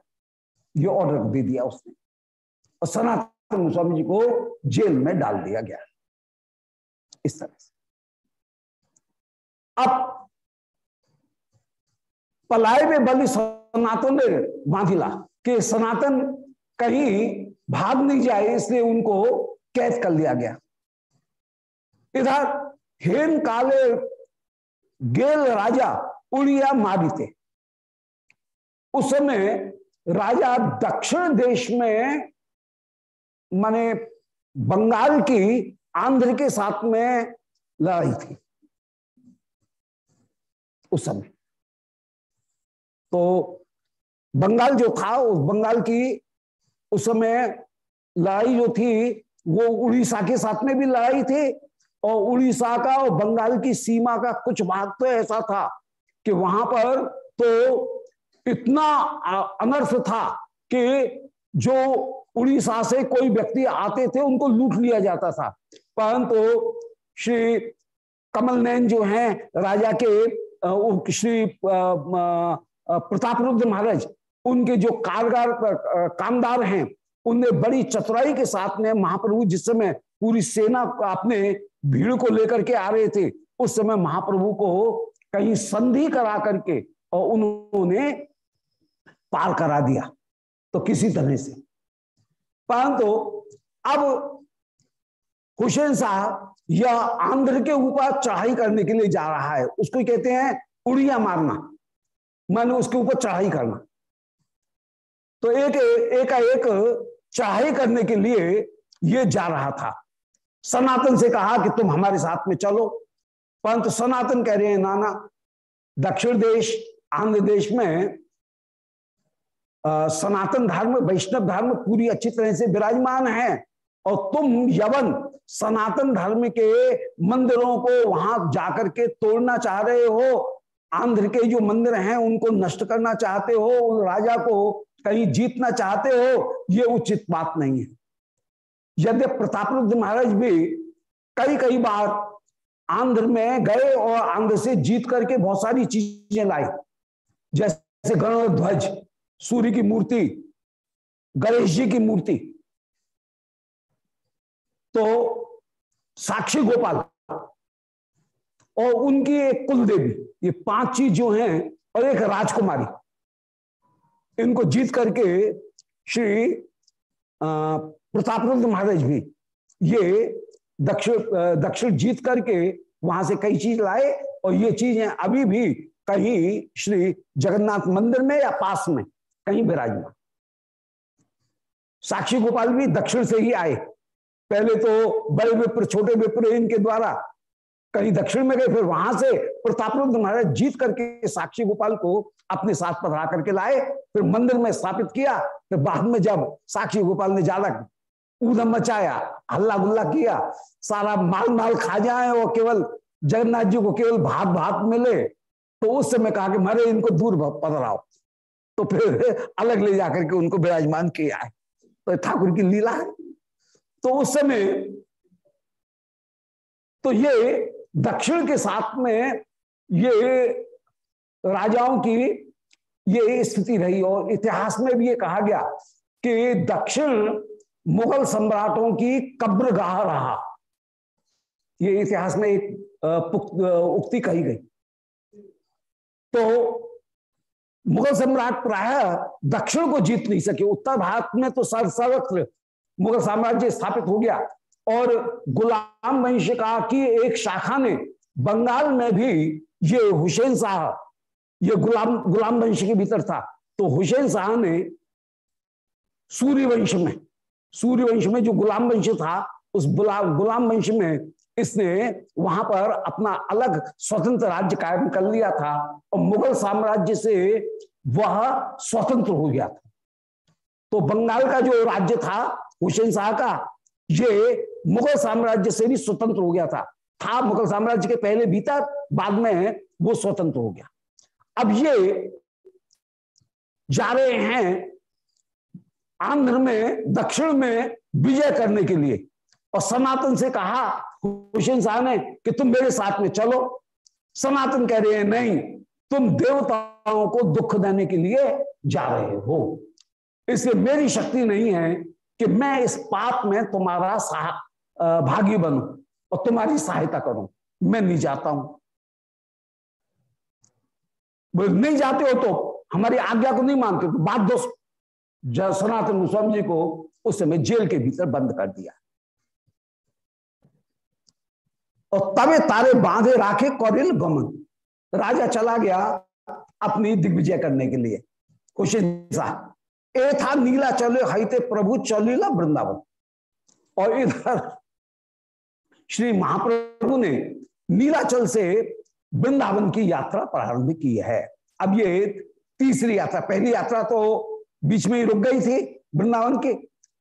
ये ऑर्डर दे दिया उसने। और सनातन गोस्वामी जी को जेल में डाल दिया गया। इस तरह से। अब पलाय में बलि सनातन ने बांधिला कि सनातन कहीं भाग नहीं जाए, इसलिए उनको कैद कर लिया गया। इधर हेन काले गेल राजा उड़िया मारिते उस समय राजा दक्षिण देश में, माने बंगाल की आंध्र के साथ में लड़ाई थी। उस समय। तो बंगाल जो था, उस बंगाल की उस समय लड़ाई जो थी, वो उड़ीसा के साथ में भी लड़ाई थी और उड़ीसा का और बंगाल की सीमा का कुछ भाग तो ऐसा था कि वहाँ पर तो इतना अनर्थ था कि जो उड़ीसा से कोई व्यक्ति आते थे, उनको लूट लिया जाता था। परंतु श्री कमल जो हैं, राजा के श्री प्रताप रुद्र महाराज, उनके जो कारगर कामदार हैं, उनने बड़ी चतुराई के साथ में महाप्रभु जिस समय पूरी सेना अपने भीड़ को लेकर के आ रहे थे। उस समय महाप्रभु को कहीं संधि करा करके और उन्होंने पार करा दिया तो किसी तरह से। परंतु अब हुसैन साहब यह आंध्र के ऊपर चढ़ाई करने के लिए जा रहा है। उसको कहते हैं उड़िया मारना। मैंने उसके ऊपर चढ़ाई करना। तो एक एक एक चढ़ाई करने के लिए ये जा रहा था। सनातन से कहा कि तुम हमारे साथ में चलो। परंतु सनातन कह रहे हैं नाना दक्षिण देश आंध्र देश में आ, सनातन धर्म वैष्णव धर्म पूरी अच्छी तरह से विराजमान है। और तुम यवन सनातन धर्म के मंदिरों को वहाँ जाकर के तोड़ना चाह रहे हो। आंध्र के जो मंदिर हैं उनको नष्ट करना चाहते हो उन राजा को कहीं जीतना चाहते हो ये उचित बात नहीं है। प्रताप रुद्र महाराज भी कई कई बार आंध्र में गए और आंध्र से जीत करके बहुत सारी चीज़ें लाई। जैसे गण ध्वज, सूर्य की मूर्ति, गणेश जी की मूर्ति। तो साक्षी गोपाल और उनकी एक कुल देवी ये पाँच चीज़ जो हैं और एक राजकुमारी, इनको जीत करके श्री प्रताप महाराज भी ये दक्षिण दक्षिण जीत करके वहाँ से कई चीज़ लाए और ये चीज़ें अभी भी कहीं श्री जगन्नाथ मंदिर में या पास में, कहीं विराजमान। साक्षी गोपाल भी दक्षिण से ही आए। पहले तो बड़े विप्र, छोटे विप्र इनके द्वारा कहीं दक्षिण में गए, फिर वहाँ से प्रताप महाराज जीत करके साक्षी गोपाल को अपने साथ पधरा करके लाए, फिर मंदिर में स्थापित किया, फिर बाद में जब साक्षी गोपाल ने ज़्यादा ऊधम मचाया हल्ला गुल्ला किया, सारा माल माल खा जाए और केवल जगन्नाथ जी को केवल भात भात मिले तो उस समय कहा कि मरे इनको दूर पधराओ तो फिर अलग ले जाकर के उनको विराजमान किया है। तो ठाकुर की लीला है। तो उस समय तो ये दक्षिण के साथ में ये राजाओं की ये स्थिति रही और इतिहास में भी ये कहा गया कि दक्षिण मुगल सम्राटों की कब्र गाह रहा। ये इतिहास में एक उक्ति कही गई। तो मुगल सम्राट प्राय दक्षिण को जीत नहीं सके। उत्तर भारत में तो सर्वत्र मुगल साम्राज्य स्थापित हो गया। और गुलाम वंश का की एक शाखा ने बंगाल में भी ये हुसैन शाह, ये गुलाम गुलाम वंश के भीतर था। तो हुसैन शाह ने सूर्य वंश में सूर्य वंश में जो गुलाम वंश था, उस गुलाम वंश में इसने वहाँ पर अपना अलग स्वतंत्र राज्य कायम कर लिया था और मुगल साम्राज्य से वह स्वतंत्र हो गया था। तो बंगाल का जो राज्य था, हुसैन शाह का, ये मुगल साम्राज्य से भी स्वतंत्र हो गया था। था मुगल साम्राज्य के पहले भीतर, बाद में वो स्वतंत्र हो गया। अब ये जा रहे हैं आंध्र में, दक्षिण में विजय करने के लिए। और सनातन से कहा हुसैन शाह ने कि तुम मेरे साथ में चलो। सनातन कह रहे हैं, नहीं, तुम देवताओं को दुख देने के लिए जा रहे हो। इसलिए मेरी शक्ति नहीं है कि मैं इस पाप में तुम्हारा भागी बनू और तुम्हारी सहायता करूँ। मैं नहीं जाता हूँ। नहीं जाते हो तो हमारी आज्ञा को नहीं मानते बात दोस्त सनातन गोस्वामी जी को उस समय जेल के भीतर बंद कर दिया। और तबे तारे बांधे राखे कौरिल गमन। राजा चला गया अपनी दिग्विजय करने के लिए। साहब ए था नीला चले हईते प्रभु चलीला वृंदावन। और इधर श्री महाप्रभु ने नीलाचल से वृंदावन की यात्रा प्रारंभ की है। अब ये तीसरी यात्रा, पहली यात्रा तो बीच में ही रुक गई थी वृंदावन के।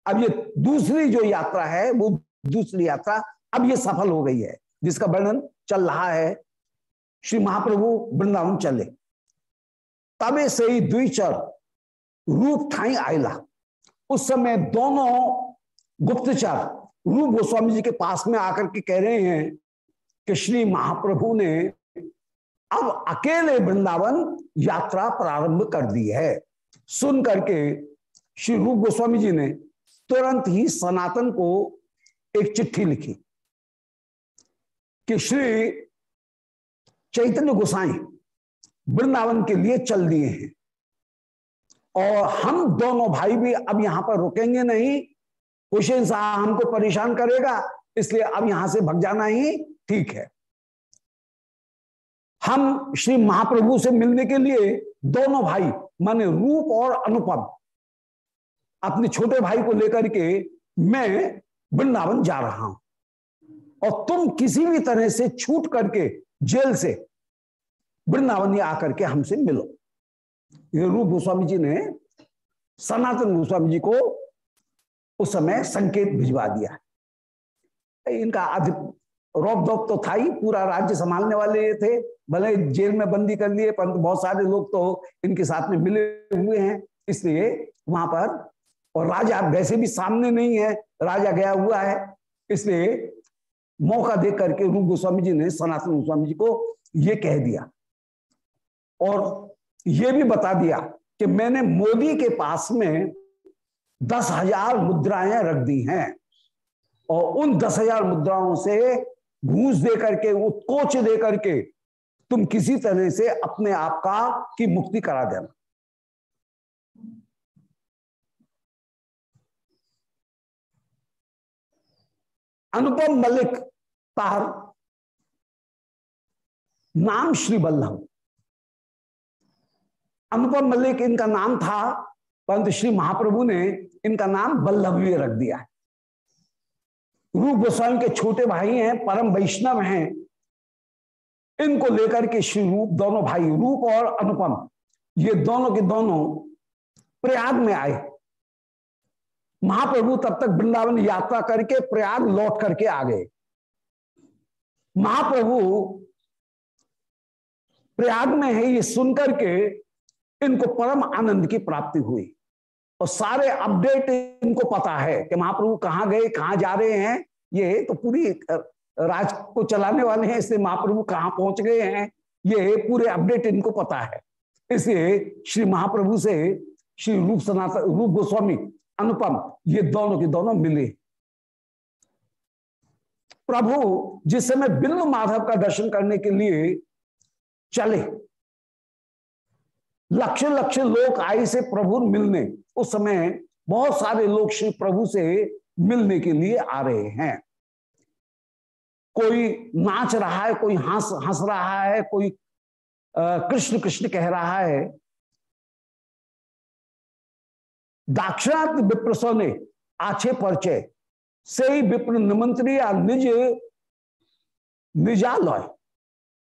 अब ये दूसरी जो यात्रा है, वो दूसरी यात्रा अब ये सफल हो गई है, जिसका वर्णन चल रहा है, श्री महाप्रभु वृंदावन चले। तबे से ही द्विचर रूप ठाई आयला। उस समय दोनों गुप्तचर रूप गोस्वामी जी के पास में आकर के कह रहे हैं कि श्री महाप्रभु ने अब अकेले वृंदावन यात्रा प्रारंभ कर दी है। सुन करके श्री रूप गोस्वामी जी ने तुरंत ही सनातन को एक चिट्ठी लिखी कि श्री चैतन्य गोसाई वृंदावन के लिए चल दिए हैं। और हम दोनों भाई भी अब यहाँ पर रुकेंगे नहीं। हुसैन साहब हमको परेशान करेगा, इसलिए अब यहाँ से भग जाना ही ठीक है। हम श्री महाप्रभु से मिलने के लिए दोनों भाई माने रूप और अनुपम। अपने छोटे भाई को लेकर के मैं वृंदावन जा रहा हूँ। और तुम किसी भी तरह से छूट करके जेल से वृंदावन आकर के हमसे मिलो। ये रूप गोस्वामी जी ने सनातन गोस्वामी जी को उस समय संकेत भिजवा दिया। इनका अधिक रौब दौब तो था ही, पूरा राज्य संभालने वाले थे। भले जेल में बंदी कर लिए, परंतु बहुत सारे लोग तो इनके साथ में मिले हुए हैं। इसलिए वहाँ पर, और राजा वैसे भी सामने नहीं है, राजा गया हुआ है। इसलिए मौका देख करके रूप गोस्वामी जी ने, सनातन गोस्वामी जी को ये कह दिया। और ये भी बता दिया कि मैंने मोदी के पास में दस हज़ार मुद्राएँ रख दी हैं। और उन दस हज़ार मुद्राओं से घूस दे करके, उत्कोच दे करके तुम किसी तरह से अपने आप का की मुक्ति करा देना। अनुपम मलिक तार, नाम श्री बल्लभ। अनुपम मल्लिक इनका नाम था, परंतु श्री महाप्रभु ने इनका नाम बल्लभ भी रख दिया है। रूप गोस्वामी के छोटे भाई हैं, परम वैष्णव हैं। इनको लेकर के श्री रूप, दोनों भाई रूप और अनुपम, ये दोनों के दोनों प्रयाग में आए। महाप्रभु तब तक वृंदावन यात्रा करके प्रयाग लौट करके आ गए। महाप्रभु प्रयाग में है, ये सुनकर के इनको परम आनंद की प्राप्ति हुई। और सारे अपडेट इनको पता है कि महाप्रभु कहाँ गए, कहाँ जा रहे हैं, ये तो पूरी राज को चलाने वाले हैं, इसलिए महाप्रभु कहाँ पहुँच गए हैं? ये पूरे अपडेट इनको पता है। इसलिए श्री महाप्रभु से श्री रूप सनातन, रूप गोस्वामी, अनुपम, ये दोनों के दोनों मिले। प्रभु, जिस समय बिल्व माधव का दर्शन करने के लिए चले लक्ष्य लक्ष्य लोग आए से प्रभु मिलने, उस समय बहुत सारे लोग श्री प्रभु से मिलने के लिए आ रहे हैं। कोई नाच रहा है, कोई हंस हंस रहा है, कोई कृष्ण कृष्ण कह रहा है। दाक्षिणात विप्रसो ने आछे परिचय से ही विप्र निमंत्री निज, निजालय,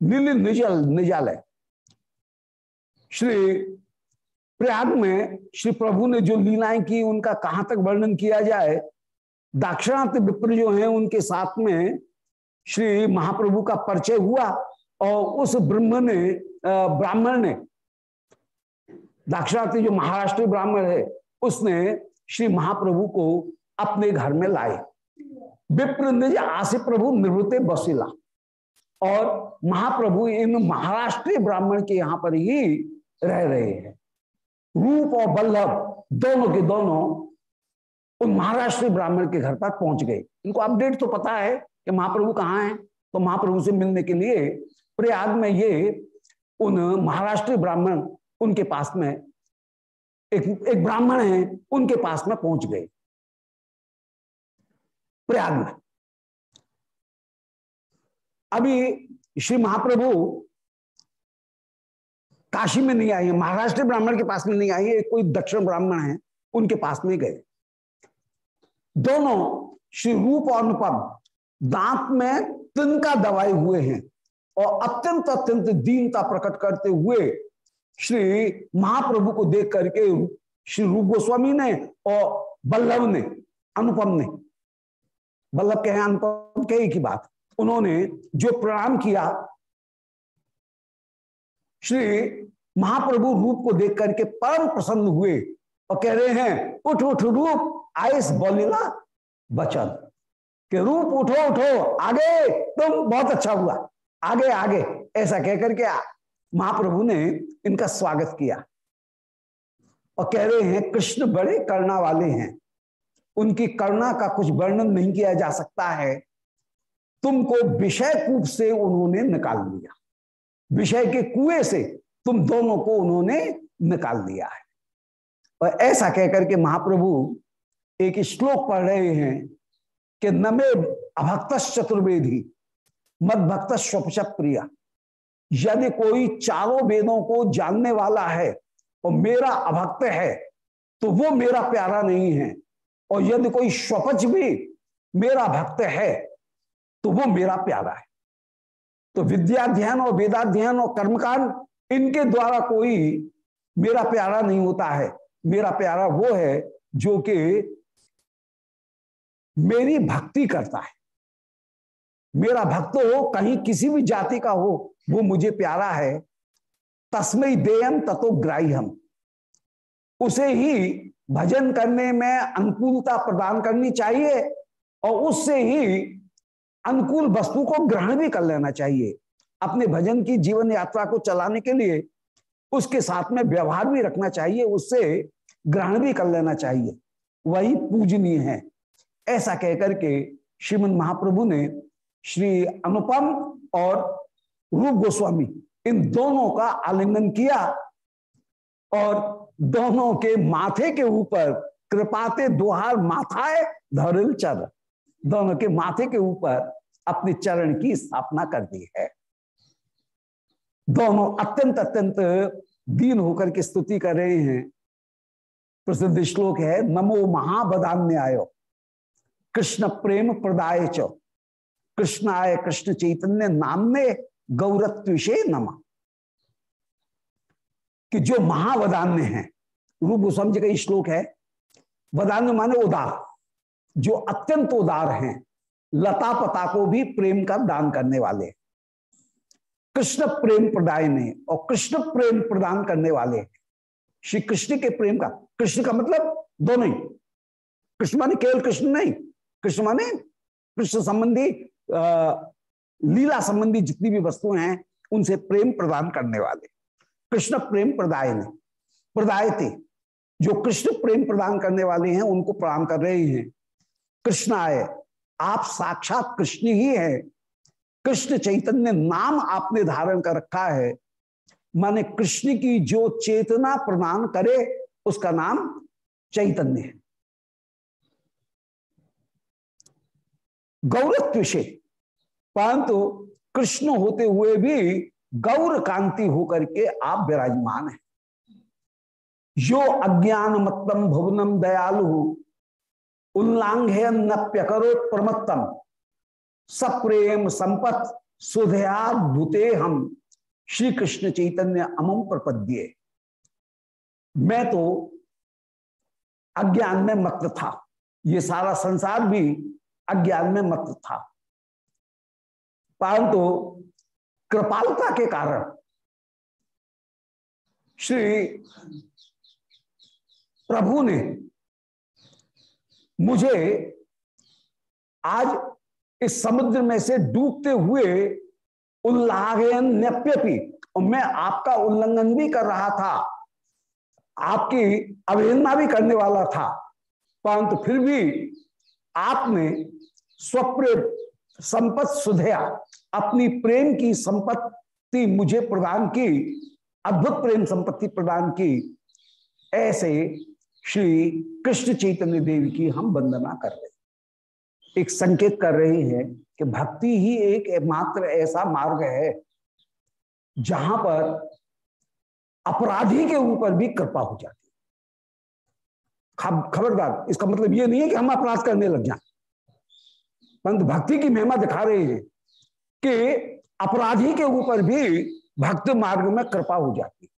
नील निजल, निजालय। श्री प्रयाग में श्री प्रभु ने जो लीलाएँ की, उनका कहाँ तक वर्णन किया जाए? दाक्षिणात्य विप्र जो है, उनके साथ में श्री महाप्रभु का परिचय हुआ और उस ब्रह्म ने ब्राह्मण ने दाक्षिणार्थी जो महाराष्ट्र ब्राह्मण है, उसने श्री महाप्रभु को अपने घर में लाए। विप्र निज आसे प्रभु निवृत्ते बसीला। और महाप्रभु इन महाराष्ट्रीय ब्राह्मण के यहाँ पर ही रह रहे हैं। रूप और बल्लभ दोनों के दोनों उन महाराष्ट्रीय ब्राह्मण के घर पर पहुँच गए। इनको अपडेट तो पता है कि महाप्रभु कहाँ हैं तो महाप्रभु से मिलने के लिए प्रयाग में ये उन महाराष्ट्रीय ब्राह्मण उनके पास में एक एक ब्राह्मण है, उनके पास में पहुँच गए। प्रयाग में। अभी श्री महाप्रभु काशी में नहीं आए महाराष्ट्र ब्राह्मण के पास में नहीं आए कोई दक्षिण ब्राह्मण है, उनके पास में गए। दोनों, श्री रूप और अनुपम, दांत में तिनका दबाए हुए हैं और अत्यंत अत्यंत दीनता प्रकट करते हुए श्री महाप्रभु को देख करके श्री रूप गोस्वामी ने और बल्लभ ने, अनुपम ने, बल्लभ कहे अनुपम कहे की बात, उन्होंने जो प्रणाम किया, श्री महाप्रभु रूप को देख करके परम प्रसन्न हुए और कह रहे हैं, उठ उठ रूप आयस बोलीला बचन के रूप उठो उठो, आगे, तुम बहुत अच्छा हुआ। आगे आगे, ऐसा कहकर के महाप्रभु ने इनका स्वागत किया। और कह रहे हैं, कृष्ण बड़े करुणा वाले हैं। उनकी करुणा का कुछ वर्णन नहीं किया जा सकता है। तुमको विषय कूप से उन्होंने निकाल लिया विषय के कुएँ से तुम दोनों को उन्होंने निकाल दिया है। और ऐसा कहकर के महाप्रभु एक श्लोक पढ़ रहे हैं कि नमे अभक्त चतुर्वेदी मद भक्त स्वपच प्रिया यदि कोई चारों वेदों को जानने वाला है और मेरा अभक्त है तो वो मेरा प्यारा नहीं है। और यदि कोई स्वपच भी मेरा भक्त है तो वो मेरा प्यारा है। तो विद्याध्ययन और वेदाध्ययन और कर्मकांड, इनके द्वारा कोई मेरा प्यारा नहीं होता है। मेरा प्यारा वो है जो कि मेरी भक्ति करता है। मेरा भक्त हो, कहीं किसी भी जाति का हो, वो मुझे प्यारा है। तस्मय देयम ततो ग्राह्यम उसे ही भजन करने में अनुकूलता प्रदान करनी चाहिए और उससे ही अनुकूल वस्तु को ग्रहण भी कर लेना चाहिए। अपने भजन की जीवन यात्रा को चलाने के लिए उसके साथ में व्यवहार भी रखना चाहिए, उससे ग्रहण भी कर लेना चाहिए। वही पूजनीय है। ऐसा कहकर के श्रीमद महाप्रभु ने श्री अनुपम और रूप गोस्वामी इन दोनों का आलिंगन किया और दोनों के माथे के ऊपर कृपाते दोहार माथाए धरल चर दोनों के माथे के ऊपर अपने चरण की स्थापना कर दी है। दोनों अत्यंत अत्यंत दीन होकर के स्तुति कर रहे हैं। प्रसिद्ध श्लोक है, नमो महाबदान्य आयो कृष्ण प्रेम प्रदाय च। कृष्णाय कृष्ण चैतन्य नामने गौरत्विषे नम। कि जो महावदान्य है, रूप गोस्वामी जी का श्लोक है, वदान्य माने उदार। जो अत्यंत उदार हैं, लता पता को भी प्रेम का दान करने वाले। कृष्ण प्रेम प्रदाय ने और कृष्ण प्रेम प्रदान करने वाले श्री कृष्ण के प्रेम का, कृष्ण का मतलब दोनों ही। कृष्ण माने केवल कृष्ण नहीं कृष्ण माने? कृष्ण संबंधी लीला संबंधी जितनी भी वस्तुएँ हैं, उनसे प्रेम प्रदान करने वाले। कृष्ण प्रेम प्रदाय प्रदाय जो कृष्ण प्रेम प्रदान करने वाले हैं, उनको प्रणाम कर रहे हैं। कृष्ण आए, आप साक्षात कृष्ण ही है। कृष्ण चैतन्य नाम आपने धारण कर रखा है। माने कृष्ण की जो चेतना प्रदान करे, उसका नाम चैतन्य है। गौरत्व विषय परंतु कृष्ण होते हुए भी गौर कांति होकर के आप विराजमान हैं। जो अज्ञान मतम भुवनम दयालु, उल्लांघे नप्य करो प्रमत्तम। सप्रेम संपत सुधयाद्भुते हम श्री कृष्ण चैतन्य अमम प्रपद्ये। मैं तो अज्ञान में मत था। ये सारा संसार भी अज्ञान में मत था। परंतु कृपालता के कारण श्री प्रभु ने मुझे आज इस समुद्र में से डूबते हुए उल्लाघन नप्यपी और मैं आपका उल्लंघन भी कर रहा था, आपकी अवहेलना भी करने वाला था। परंतु फिर भी आपने स्वप्रेम संपत सुधया, अपनी प्रेम की संपत्ति मुझे प्रदान की, अद्भुत प्रेम संपत्ति प्रदान की, ऐसे श्री कृष्ण चैतन्य देवी की हम वंदना कर रहे एक संकेत कर रहे हैं कि भक्ति ही एक मात्र ऐसा मार्ग है, जहाँ पर अपराधी के ऊपर भी कृपा हो जाती खबरदार। इसका मतलब ये नहीं है कि हम अपराध करने लग जाए। परंतु भक्ति की महिमा दिखा रहे हैं कि अपराधी के ऊपर भी भक्त मार्ग में कृपा हो जाती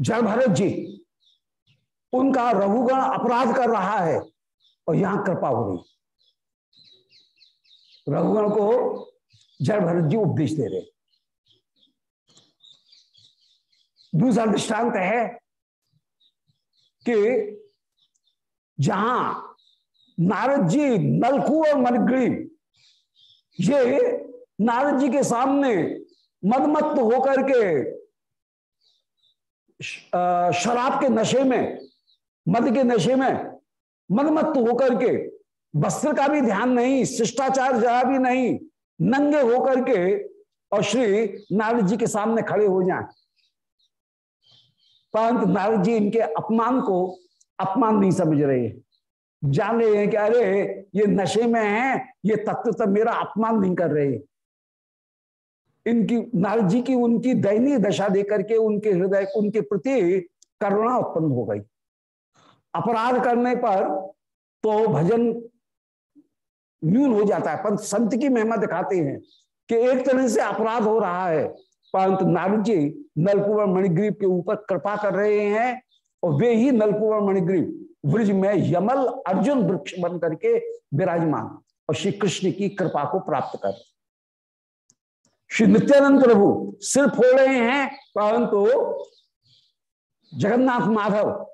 जय भरत जी। उनका रघुगण अपराध कर रहा है और यहाँ कृपा हो रही रघुगण को जय भरत जी उपदेश दे रहे दूसरा दृष्टांत है कि जहाँ नारद जी नलकू और मनग्रीब ये नारद जी के सामने मदमत्त होकर के शराब के नशे में, मद के नशे में मदमत्त होकर के, वस्त्र का भी ध्यान नहीं, शिष्टाचार जरा भी नहीं, नंगे होकर के और श्री नारद जी के सामने खड़े हो जाएँ। परंतु नारद जी इनके अपमान को अपमान नहीं समझ रहे। जान रहे हैं कि अरे, ये नशे में है, ये तत्व तो मेरा अपमान नहीं कर रहे। इनकी, नारद जी की उनकी दयनीय दशा देकर के उनके हृदय, उनके प्रति करुणा उत्पन्न हो गई। अपराध करने पर तो भजन न्यून हो जाता है। पर संत की महिमा दिखाते हैं कि एक तरह से अपराध हो रहा है। परंतु नारद जी नलकुवर मणिग्रीव के ऊपर कृपा कर रहे हैं और वे ही नलकुवर मणिग्रीव, ब्रिज में यमल अर्जुन वृक्ष बन करके विराजमान और श्री कृष्ण की कृपा को प्राप्त कर। श्री नित्यानंद प्रभु सिर फोड़ रहे हैं, परंतु जगन्नाथ माधव,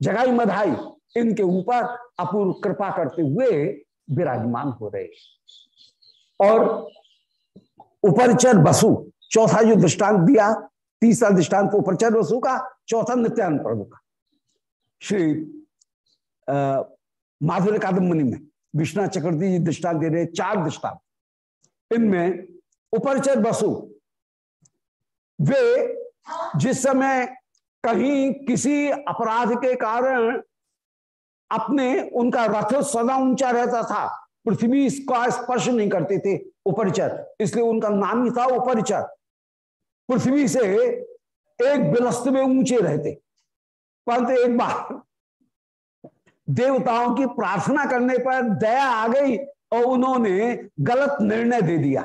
जगाई मधाई, इनके ऊपर अपूर्व कृपा करते हुए विराजमान हो रहे और उपरचर बसु, चौथा जो दृष्टांत दिया तीसरा दृष्टांत उपरचर बसु का चौथा नित्यानंद प्रभु का श्री माधुर्य कादम्बनी में विश्वनाथ चक्रवर्ती जी दृष्टांत दे रहे चार दृष्टांत। इनमें उपरचर बसु। वे जिस समय कहीं किसी अपराध के कारण अपने, उनका रथ सदा ऊँचा रहता था, पृथ्वी का स्पर्श नहीं करते थे उपरिचर इसलिए उनका नाम ही था उपरिचर पृथ्वी से एक बिलस्त में ऊँचे रहते। परंतु एक बार देवताओं की प्रार्थना करने पर दया आ गई और उन्होंने गलत निर्णय दे दिया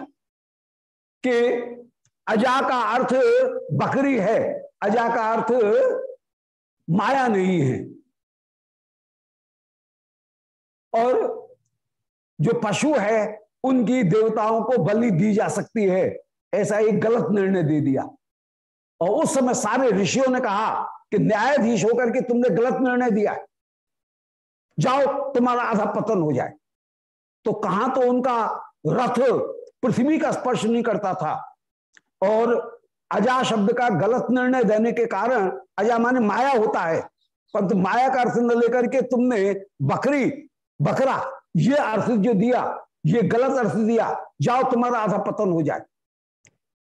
कि अजा का अर्थ बकरी है, अजा का अर्थ माया नहीं है। और जो पशु है, उनकी देवताओं को बलि दी जा सकती है। ऐसा एक गलत निर्णय दे दिया। और उस समय सारे ऋषियों ने कहा कि न्यायाधीश होकर के तुमने गलत निर्णय दिया जाओ, तुम्हारा आधा पतन हो जाए। तो कहाँ तो उनका रथ पृथ्वी का स्पर्श नहीं करता था। और अजा शब्द का गलत निर्णय देने के कारण अजा माने माया होता है। परंतु तो माया का अर्थ न लेकर के तुमने बकरी, बकरा, ये अर्थ जो दिया, ये गलत अर्थ दिया, जाओ, तुम्हारा आधा पतन हो जाए।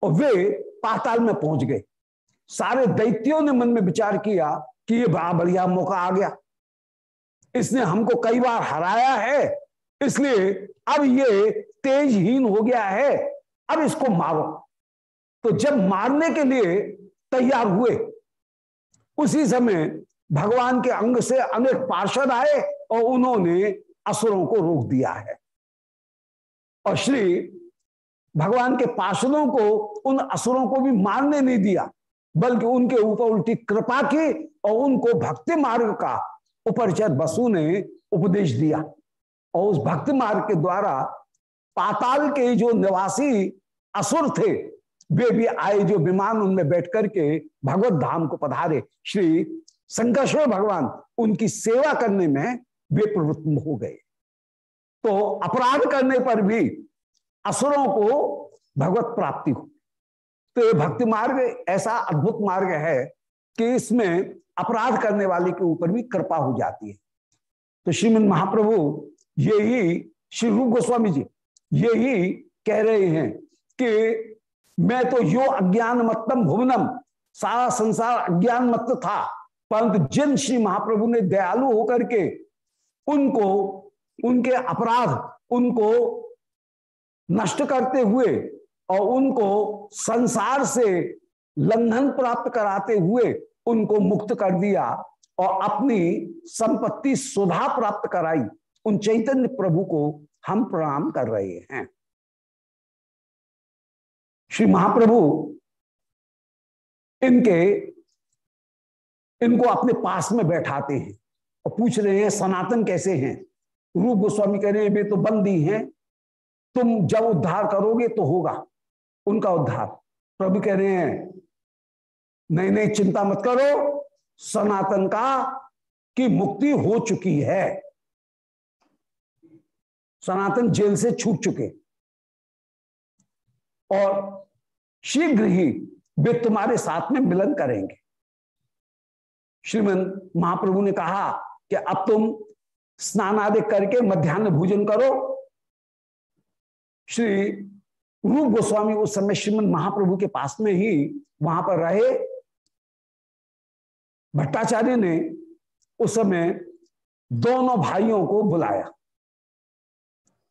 और वे पाताल में पहुँच गए। सारे दैत्यों ने मन में विचार किया कि ये बड़ा बढ़िया मौका आ गया। इसने हमको कई बार हराया है, इसलिए अब ये तेजहीन हो गया है, अब इसको मारो। तो जब मारने के लिए तैयार हुए, उसी समय भगवान के अंग से अनेक पार्षद आए और उन्होंने असुरों को रोक दिया है। और श्री भगवान के पार्षदों को, उन असुरों को भी मारने नहीं दिया, बल्कि उनके ऊपर उल्टी कृपा की और उनको भक्ति मार्ग का उपरिचय बसु ने उपदेश दिया। और उस भक्ति मार्ग के द्वारा पाताल के जो निवासी असुर थे, वे भी आए जो विमान उनमें बैठ करके भगवत धाम को पधारे। श्री संकर्षण भगवान उनकी सेवा करने में वे प्रवृत्त हो गए। तो अपराध करने पर भी असुरों को भगवत प्राप्ति हो। तो ये भक्ति मार्ग ऐसा अद्भुत मार्ग है कि इसमें अपराध करने वाले के ऊपर भी कृपा हो जाती है। तो श्रीमद महाप्रभु यही श्री रूप गोस्वामी जी यही कह रहे हैं कि मैं तो यो अज्ञान मतम भुवनम सारा संसार अज्ञान मत था, परंतु जिन श्री महाप्रभु ने दयालु होकर के उनको, उनके अपराध, उनको नष्ट करते हुए और उनको संसार से लंघन प्राप्त कराते हुए उनको मुक्त कर दिया और अपनी संपत्ति सुधा प्राप्त कराई। उन चैतन्य प्रभु को हम प्रणाम कर रहे हैं। श्री महाप्रभु, इनके, इनको अपने पास में बैठाते हैं और पूछ रहे हैं, सनातन कैसे हैं? रूप गोस्वामी कह रहे हैं, वे तो बंदी हैं। तुम जब उद्धार करोगे तो होगा। उनका उद्धार। प्रभु कह रहे हैं नहीं नहीं चिंता मत करो, सनातन का की मुक्ति हो चुकी है। सनातन जेल से छूट चुके। और शीघ्र ही वे तुम्हारे साथ में मिलन करेंगे। श्रीमन महाप्रभु ने कहा कि अब तुम स्नान आदि करके मध्यान्ह भोजन करो श्री रूप गोस्वामी उस समय श्रीमद महाप्रभु के पास में ही वहाँ पर रहे। भट्टाचार्य ने उस समय दोनों भाइयों को बुलाया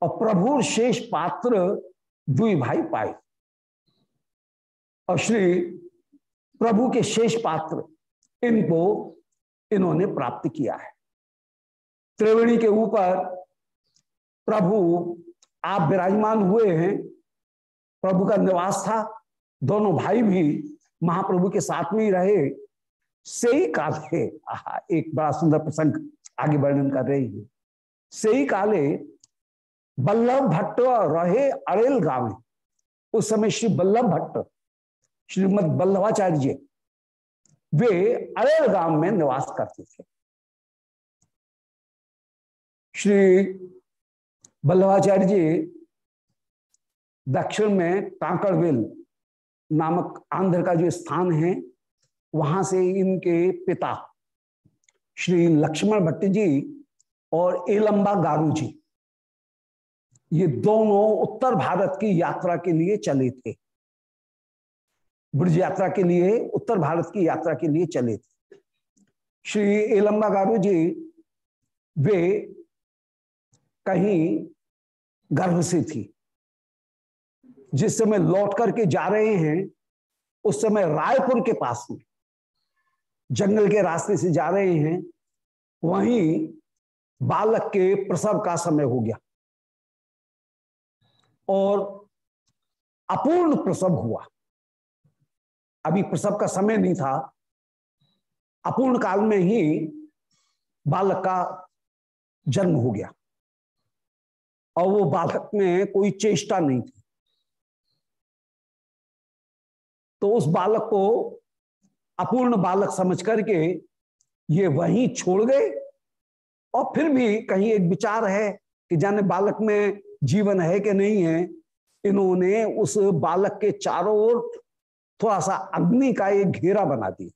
और प्रभु शेष पात्र दुई भाई पाए। और श्री प्रभु के शेष पात्र इनको इन्होंने प्राप्त किया है। त्रिवेणी के ऊपर प्रभु आप विराजमान हुए हैं, प्रभु का निवास था, दोनों भाई भी महाप्रभु के साथ में ही रहे से ही काले एक बड़ा सुंदर प्रसंग आगे वर्णन कर रही है। से ही काले, बल्लभ भट्ट रहे अड़ेल गाँव उस समय श्री बल्लभ भट्ट, श्रीमद बल्लभाचार्य जी वे अड़ेल गाँव में निवास करते थे। श्री बल्लभाचार्य जी दक्षिण में टाकड़विल नामक आंध्र का जो स्थान है, वहाँ से इनके पिता श्री लक्ष्मण भट्ट जी और एलंबा गारू जी, ये दोनों उत्तर भारत की यात्रा के लिए चले थे। ब्रज यात्रा के लिए, उत्तर भारत की यात्रा के लिए चले थे। श्री एलंबा गारू जी, वे कहीं गर्भ से थी। जिस समय लौट करके जा रहे हैं, उस समय रायपुर के पास में, जंगल के रास्ते से जा रहे हैं, वहीं बालक के प्रसव का समय हो गया। और अपूर्ण प्रसव हुआ। अभी प्रसव का समय नहीं था। अपूर्ण काल में ही बालक का जन्म हो गया। और वो बालक में कोई चेष्टा नहीं थी। तो उस बालक को अपूर्ण बालक समझ करके ये वहीं छोड़ गए और फिर भी कहीं एक विचार है कि जाने बालक में जीवन है कि नहीं है, इन्होंने उस बालक के चारों ओर थोड़ा सा अग्नि का एक घेरा बना दिया।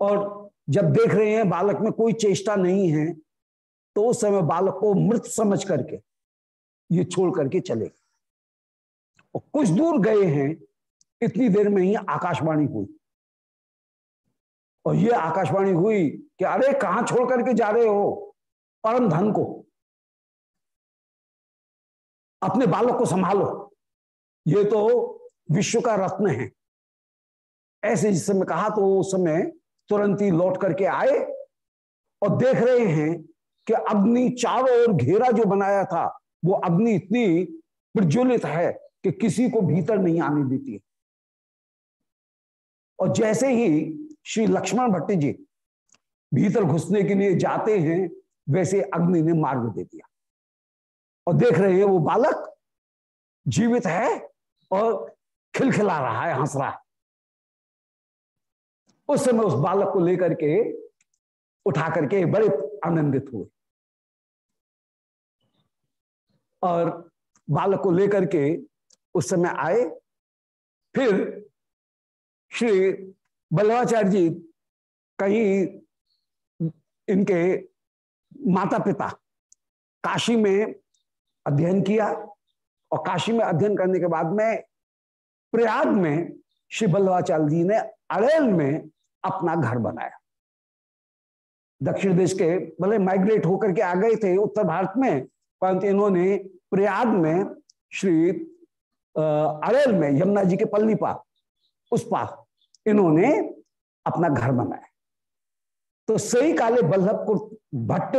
और जब देख रहे हैं बालक में कोई चेष्टा नहीं है तो उस समय बालक को मृत समझ करके, ये छोड़ करके चले और कुछ दूर गए हैं, इतनी देर में ही आकाशवाणी हुई। और ये आकाशवाणी हुई कि अरे, कहाँ छोड़ करके जा रहे हो? परम धन को। अपने बालक को संभालो। ये तो विश्व का रत्न है। ऐसे जिस समय कहा तो उस समय तुरंत ही लौट करके आए और देख रहे हैं कि अग्नि चारों ओर घेरा जो बनाया था, वो अग्नि इतनी प्रज्वलित है कि किसी को भीतर नहीं आने देती और जैसे ही श्री लक्ष्मण भट्ट जी भीतर घुसने के लिए जाते हैं, वैसे अग्नि ने मार्ग दे दिया। और देख रहे हैं वो बालक जीवित है और खिलखिला रहा है, हंस रहा है। उस समय उस बालक को लेकर के उठा करके बड़े आनंदित हुए। और बालक को लेकर के उस समय आए। फिर श्री बल्लभाचार्य जी कहीं इनके माता पिता काशी में अध्ययन किया और काशी में अध्ययन करने के बाद में प्रयाग में श्री बल्लभाचार्य जी ने अड़ेल में अपना घर बनाया। दक्षिण देश के भले माइग्रेट होकर के आ गए थे, उत्तर भारत में, परंतु इन्होंने प्रयाग में, श्री अरेल में, यमुना जी के पल्ली पार, उस पार इन्होंने अपना घर बनाया। तो सही काले बल्लभपुर भट्ट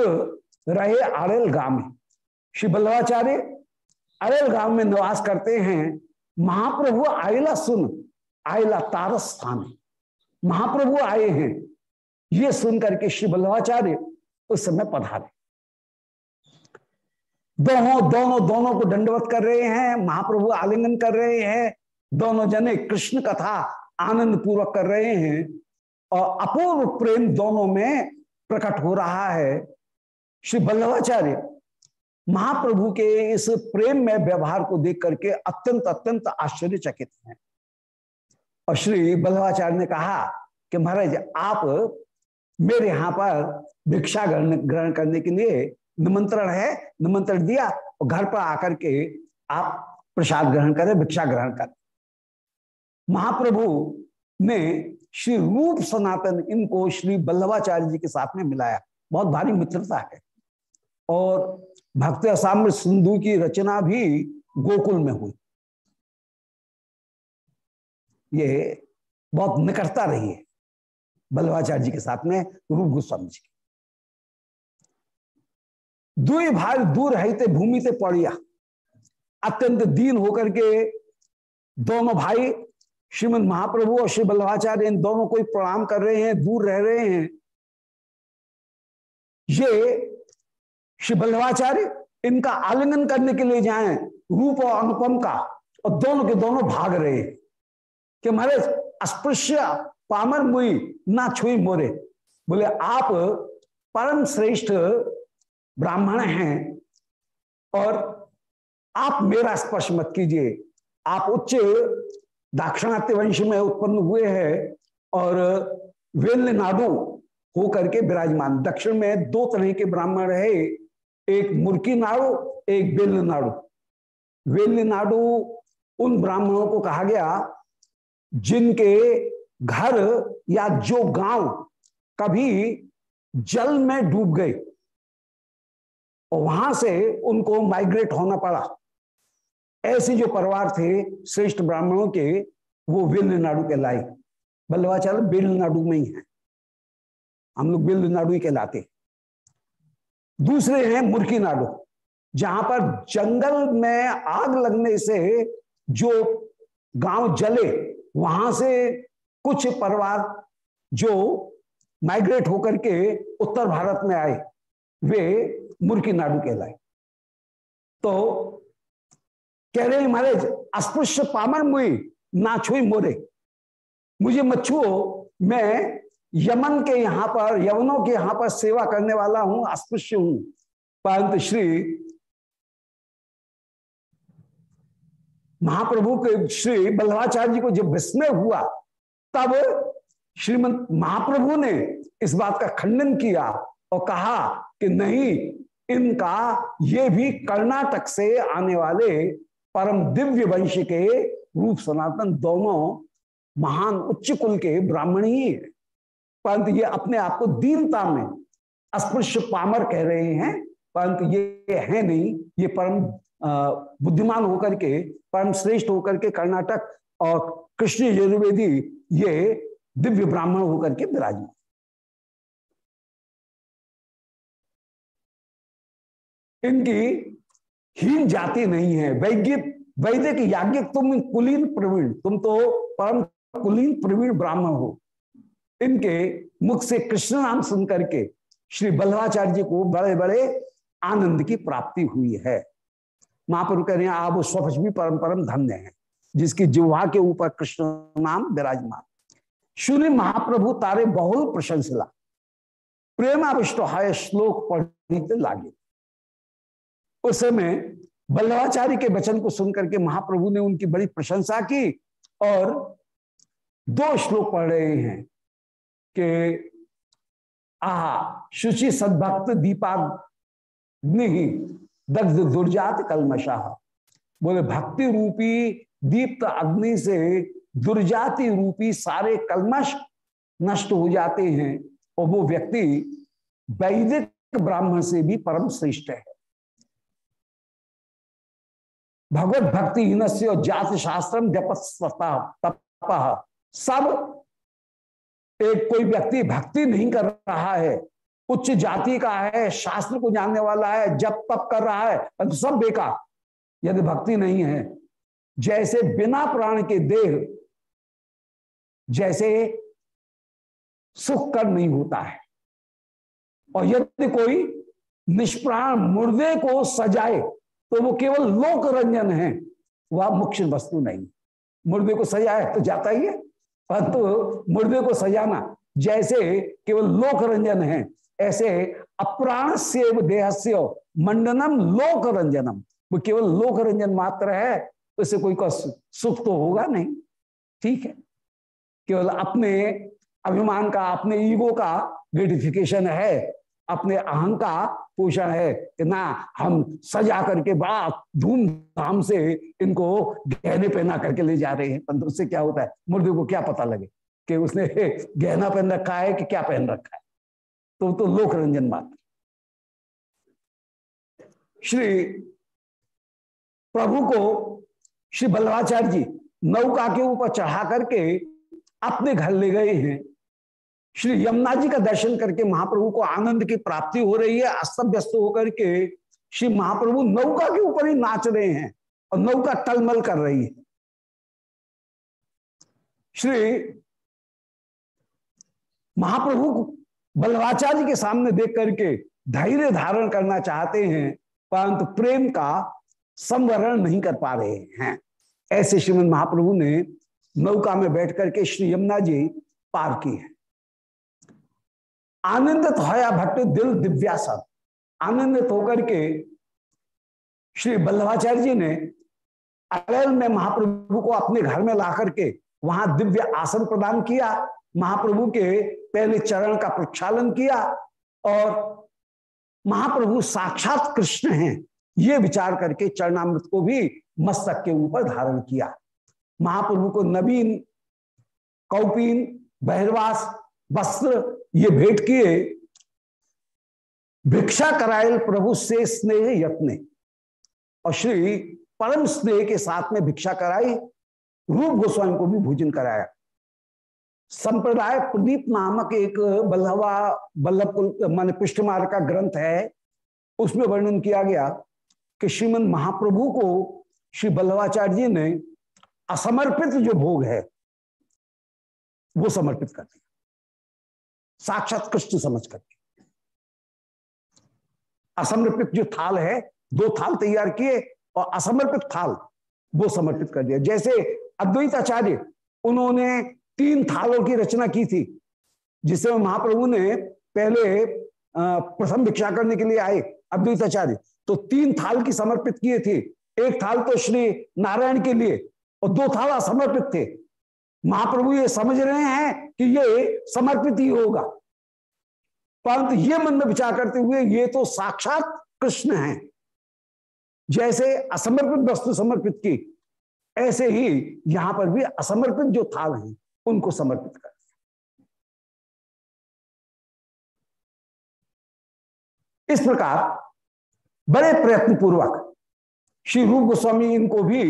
रहे अरेल गाँव में। श्री बल्लभाचार्य अरेल गाँव में निवास करते हैं, महाप्रभु आयला सुन, आयला तारस स्थान महाप्रभु आए हैं। ये सुनकर के श्री बल्लभाचार्य उस समय पधारे। दोनों दोनों दोनों को दंडवत कर रहे हैं, महाप्रभु आलिंगन कर रहे हैं। दोनों जने कृष्ण कथा आनंद पूर्वक कर रहे हैं और अपूर्व प्रेम दोनों में प्रकट हो रहा है। श्री बल्लभाचार्य, महाप्रभु के इस प्रेम में व्यवहार को देख करके अत्यंत अत्यंत आश्चर्यचकित हैं। और श्री बल्लभाचार्य ने कहा कि महाराज, आप मेरे यहाँ पर भिक्षा ग्रहण ग्रहण करने के लिए निमंत्रण है, निमंत्रण दिया और घर पर आकर के आप प्रसाद ग्रहण करें, भिक्षा ग्रहण करें। महाप्रभु ने श्री रूप सनातन इनको श्री बल्लभाचार्य जी के साथ में मिलाया। बहुत भारी मित्रता है। और भक्त असाम्र सिंधु की रचना भी गोकुल में हुई। ये बहुत निकटता रही है। बल्लभाचार्य जी के साथ में रूप गोस्वामी जी दुई भाई दूर रहते भूमि से पड़िया। अत्यंत दीन होकर के दोनों भाई श्रीमद महाप्रभु और श्री बल्लभाचार्य, इन दोनों को प्रणाम कर रहे हैं, दूर रह रहे हैं। ये श्री बल्लभाचार्य इनका आलिंगन करने के लिए जाएँ, रूप और अनुपम का, और दोनों के दोनों भाग रहे हैं। कि महाराज, अस्पृश्य, पामर मुई, ना छुई मोरे। बोले, आप परम श्रेष्ठ ब्राह्मण हैं और आप मेरा स्पर्श मत कीजिए। आप उच्च दाक्षिणात्य वंश में उत्पन्न हुए हैं और वेल नाडु होकर के विराजमान। दक्षिण में दो तरह के ब्राह्मण रहे, एक मुर्की नाडु, एक बेल नाडु। वेल नाडु उन ब्राह्मणों को कहा गया जिनके घर या जो गाँव कभी जल में डूब गए, और वहाँ से उनको माइग्रेट होना पड़ा। ऐसे जो परिवार थे, श्रेष्ठ ब्राह्मणों के, वो बिल नाडु कहलाई बल्लभाचार्य बिल नाडु में ही है। हम लोग बिल नाडु ही कहलाते। दूसरे हैं मुर्की नाडु जहाँ पर जंगल में आग लगने से जो गाँव जले वहाँ से कुछ परिवार जो माइग्रेट होकर के उत्तर भारत में आए, वे मुर्की नाडु कहलाए। तो कह रहे हैं, महाराज, अस्पृश्य पामर मुई ना छुई मोरे। मुझे मच्छुओ मैं यमन के यहाँ पर, यवनों के यहाँ पर सेवा करने वाला हूँ, अस्पृश्य हूँ। परंतु श्री महाप्रभु के श्री बल्लभाचार्य जी को जब विस्मय हुआ, तब श्रीमंत महाप्रभु ने इस बात का खंडन किया और कहा कि नहीं, इनका ये भी कर्नाटक से आने वाले परम दिव्य वंश के रूप सनातन दोनों महान उच्च कुल के ब्राह्मण ही है। परंतु ये अपने आप को दीनता में अस्पृश्य पामर कह रहे हैं, परंतु ये है नहीं, ये परम बुद्धिमान होकर के परम श्रेष्ठ होकर के कर्नाटक और कृष्ण यजुर्वेदी ये दिव्य ब्राह्मण होकर के विराजमान इनकी हीन जाति नहीं है। वैज्ञिक, वैदिक याज्ञिक तुम कुलीन प्रवीण, तुम तो परम कुलीन प्रवीण ब्राह्मण हो। इनके मुख से कृष्ण नाम सुन करके श्री बल्लाचार्य जी को बड़े बड़े आनंद की प्राप्ति हुई है। महाप्रभु कह रहे हैं, आप भी परम परम धन्य है, जिसकी जिह्वा के ऊपर कृष्ण नाम विराजमान। शुनि महाप्रभु तारे बहुल प्रशंसला। प्रेमाविष्ट है श्लोक पढ़ते लागे। उस समय बल्लभाचार्य के वचन को सुनकर के महाप्रभु ने उनकी बड़ी प्रशंसा की और दो श्लोक पढ़ रहे हैं कि, आहा, शुचि सद्भक्त दीपाग्नि दग्ध दुर्जात कलमशाह बोले, भक्ति रूपी, दीप्त अग्नि से दुर्जाति रूपी सारे कलमश नष्ट हो जाते हैं और वो व्यक्ति वैदिक ब्राह्मण से भी परम श्रेष्ठ है। भगवत भक्ति हीन से जात शास्त्रम जप सब एक कोई व्यक्ति भक्ति नहीं कर रहा है उच्च जाति का है, शास्त्र को जानने वाला है जब तप कर रहा है तो सब बेकार, यदि भक्ति नहीं है। जैसे बिना प्राण के देह, जैसे सुख कर नहीं होता है। और यदि कोई निष्प्राण मुर्दे को सजाए तो वो केवल लोक रंजन है, वह मुख्य वस्तु नहीं। मुर्दे को सजाए तो जाता ही है, परंतु तो मुर्दे को सजाना जैसे केवल लोक रंजन है ऐसे अप्राण से देहस्य मंडनम लोक रंजनम वो केवल लोक रंजन मात्र है उससे कोई का सुख तो होगा नहीं। ठीक है? केवल अपने अभिमान का, अपने ईगो का ग्रेटिफिकेशन है, अपने अहं का पोषण है कि ना, हम सजा करके बड़ा धूमधाम से इनको गहने पहना करके ले जा रहे हैं। परंतु उससे क्या होता है? मुर्दे को क्या पता लगे कि उसने गहना पहन रखा है कि क्या पहन रखा है? तो तो लोक रंजन मात्र। श्री प्रभु को, श्री बल्लभाचार्य जी, नौका के ऊपर चढ़ा करके अपने घर ले गए हैं। श्री यमुना जी का दर्शन करके महाप्रभु को आनंद की प्राप्ति हो रही है। अस्त व्यस्त होकर के श्री महाप्रभु नौका के ऊपर ही नाच रहे हैं और नौका टलमल कर रही है। श्री महाप्रभु बल्लभाचार्य के सामने देख करके धैर्य धारण करना चाहते हैं, परंतु प्रेम का संवरण नहीं कर पा रहे हैं। ऐसे श्रीमद महाप्रभु ने नौका में बैठ करके श्री यमुना जी पार की है। आनंदित होया भट्ट दिल दिव्या दिव्यासन आनंदित होकर के श्री बल्लभाचार्य जी ने अप्रैल में महाप्रभु को अपने घर में ला करके वहाँ दिव्य आसन प्रदान किया। महाप्रभु के पहले चरण का प्रक्षालन किया और महाप्रभु साक्षात कृष्ण हैं। ये विचार करके चरणामृत को भी मस्तक के ऊपर धारण किया। महाप्रभु को नवीन, कौपीन, बहरवास, वस्त्र ये भेंट किए। भिक्षा करायल प्रभु से स्नेह यत्ने और श्री परम स्नेह के साथ में भिक्षा कराई। रूप गोस्वामी को भी भोजन कराया। संप्रदाय प्रदीप नामक एक बल्लवा बल्लभ मान पुष्टमार का ग्रंथ है, उसमें वर्णन किया गया कि श्रीमद महाप्रभु को श्री बल्लवाचार्य जी ने असमर्पित जो भोग है, वो समर्पित कर दिया। साक्षात कृष्ण समझ करके असमर्पित जो थाल है, दो थाल तैयार किए और असमर्पित थाल वो समर्पित कर दिया। जैसे अद्वैत आचार्य उन्होंने तीन थालों की रचना की थी जिसमें महाप्रभु ने पहले प्रथम भिक्षा करने के लिए आए अद्वैत आचार्य तो तीन थाल की समर्पित किए थे। एक थाल तो श्री नारायण के लिए और दो थाल असमर्पित थे। महाप्रभु ये समझ रहे हैं कि ये समर्पित ही होगा। परंतु ये मन में विचार करते हुए ये तो साक्षात कृष्ण है। जैसे असमर्पित वस्तु समर्पित की, ऐसे ही यहाँ पर भी असमर्पित जो थाल हैं। उनको समर्पित कर। इस प्रकार बड़े प्रयत्न पूर्वक श्री रूप गोस्वामी इनको भी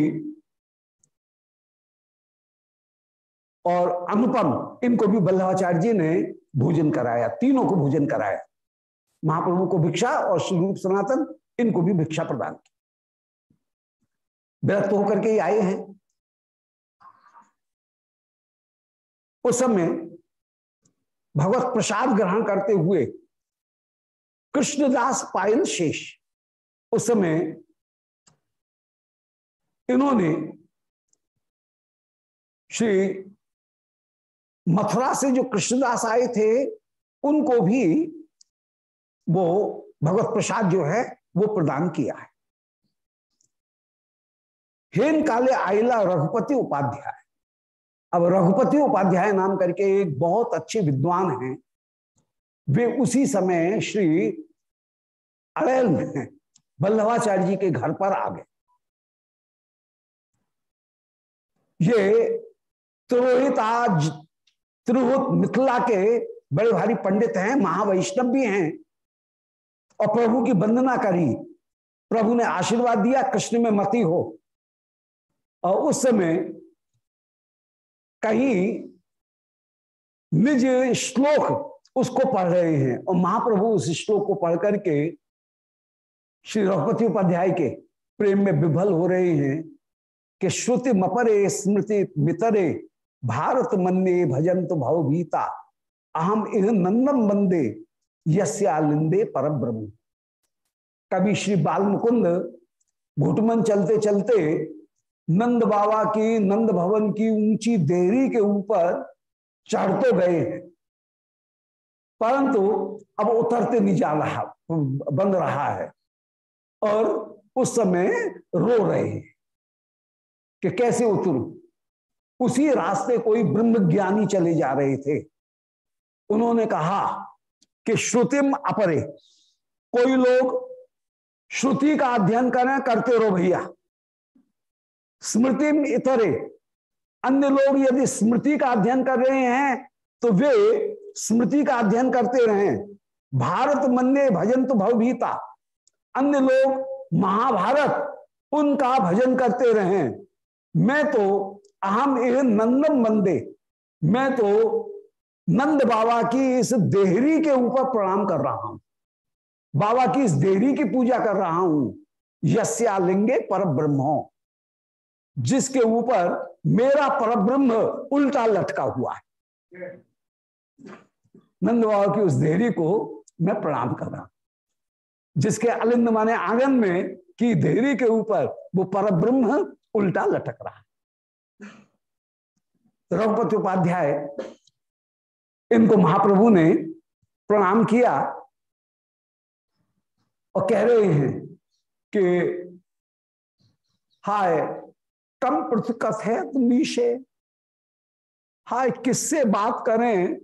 और अनुपम इनको भी बल्लभाचार्य जी ने भोजन कराया, तीनों को भोजन कराया। महाप्रभु को भिक्षा और श्री रूप सनातन इनको भी भिक्षा प्रदान की। विरक्त होकर के आए हैं। उस समय भगवत प्रसाद ग्रहण करते हुए कृष्णदास पायल शेष, उस समय इन्होंने श्री मथुरा से जो कृष्णदास आए थे, उनको भी वो भगवत प्रसाद जो है, वो प्रदान किया है। हेन काले आइला रघुपति उपाध्याय। अब रघुपति उपाध्याय नाम करके एक बहुत अच्छे विद्वान हैं। वे उसी समय श्री अड़ेल में वल्लभाचार्य जी के घर पर आ गए। ये त्रोहित त्रिहुत मिथिला के बड़े भारी पंडित हैं, महावैष्णव भी हैं और प्रभु की वंदना करी। प्रभु ने आशीर्वाद दिया, कृष्ण में मती हो। और उस समय कहीं निज श्लोक उसको पढ़ रहे हैं। और महाप्रभु उस श्लोक को पढ़ करके श्री रघुपति उपाध्याय के प्रेम में विभल हो रहे हैं कि श्रुति मपरे, स्मृति मितरे, भारत मन्ने भजंत भवभीता अहम इह नंदम बंदे यस्यालिंदे परम ब्रह्म कभी श्री बाल मुकुंद घुटमन चलते चलते नंद बाबा की, नंद भवन की ऊँची देरी के ऊपर चढ़ तो गए। हैं परंतु अब उतरते नहीं जा रहा, बंद रहा है और उस समय रो रहे हैं कि कैसे उतरू? उसी रास्ते कोई ब्रह्म ज्ञानी चले जा रहे थे। उन्होंने कहा कि श्रुतिम अपरे, कोई लोग श्रुति का अध्ययन करें, करते रहो भैया। स्मृति में इतरे। अन्य लोग यदि स्मृति का अध्ययन कर रहे हैं तो वे स्मृति का अध्ययन करते रहे। भारत मन्ने भजन तो भवभीता। अन्य लोग महाभारत, उनका भजन करते रहे। मैं तो अहम एह नंदम बंदे मैं तो नंद बाबा की इस देहरी के ऊपर प्रणाम कर रहा हूँ। बाबा की इस देहरी की पूजा कर रहा हूँ। यस्यालिंगे पर ब्रह्म। जिसके ऊपर मेरा पर ब्रह्म उल्टा लटका हुआ है। नंद बाबा की उस देहरी को मैं प्रणाम कर रहा जिसके अलिंद माने आँगन में की देहरी के ऊपर वो पर ब्रह्म उल्टा लटक रहा है। रघुपति उपाध्याय, इनको महाप्रभु ने प्रणाम किया और कह रहे हैं कि, हाय कम है नीशे हाय किससे बात करें,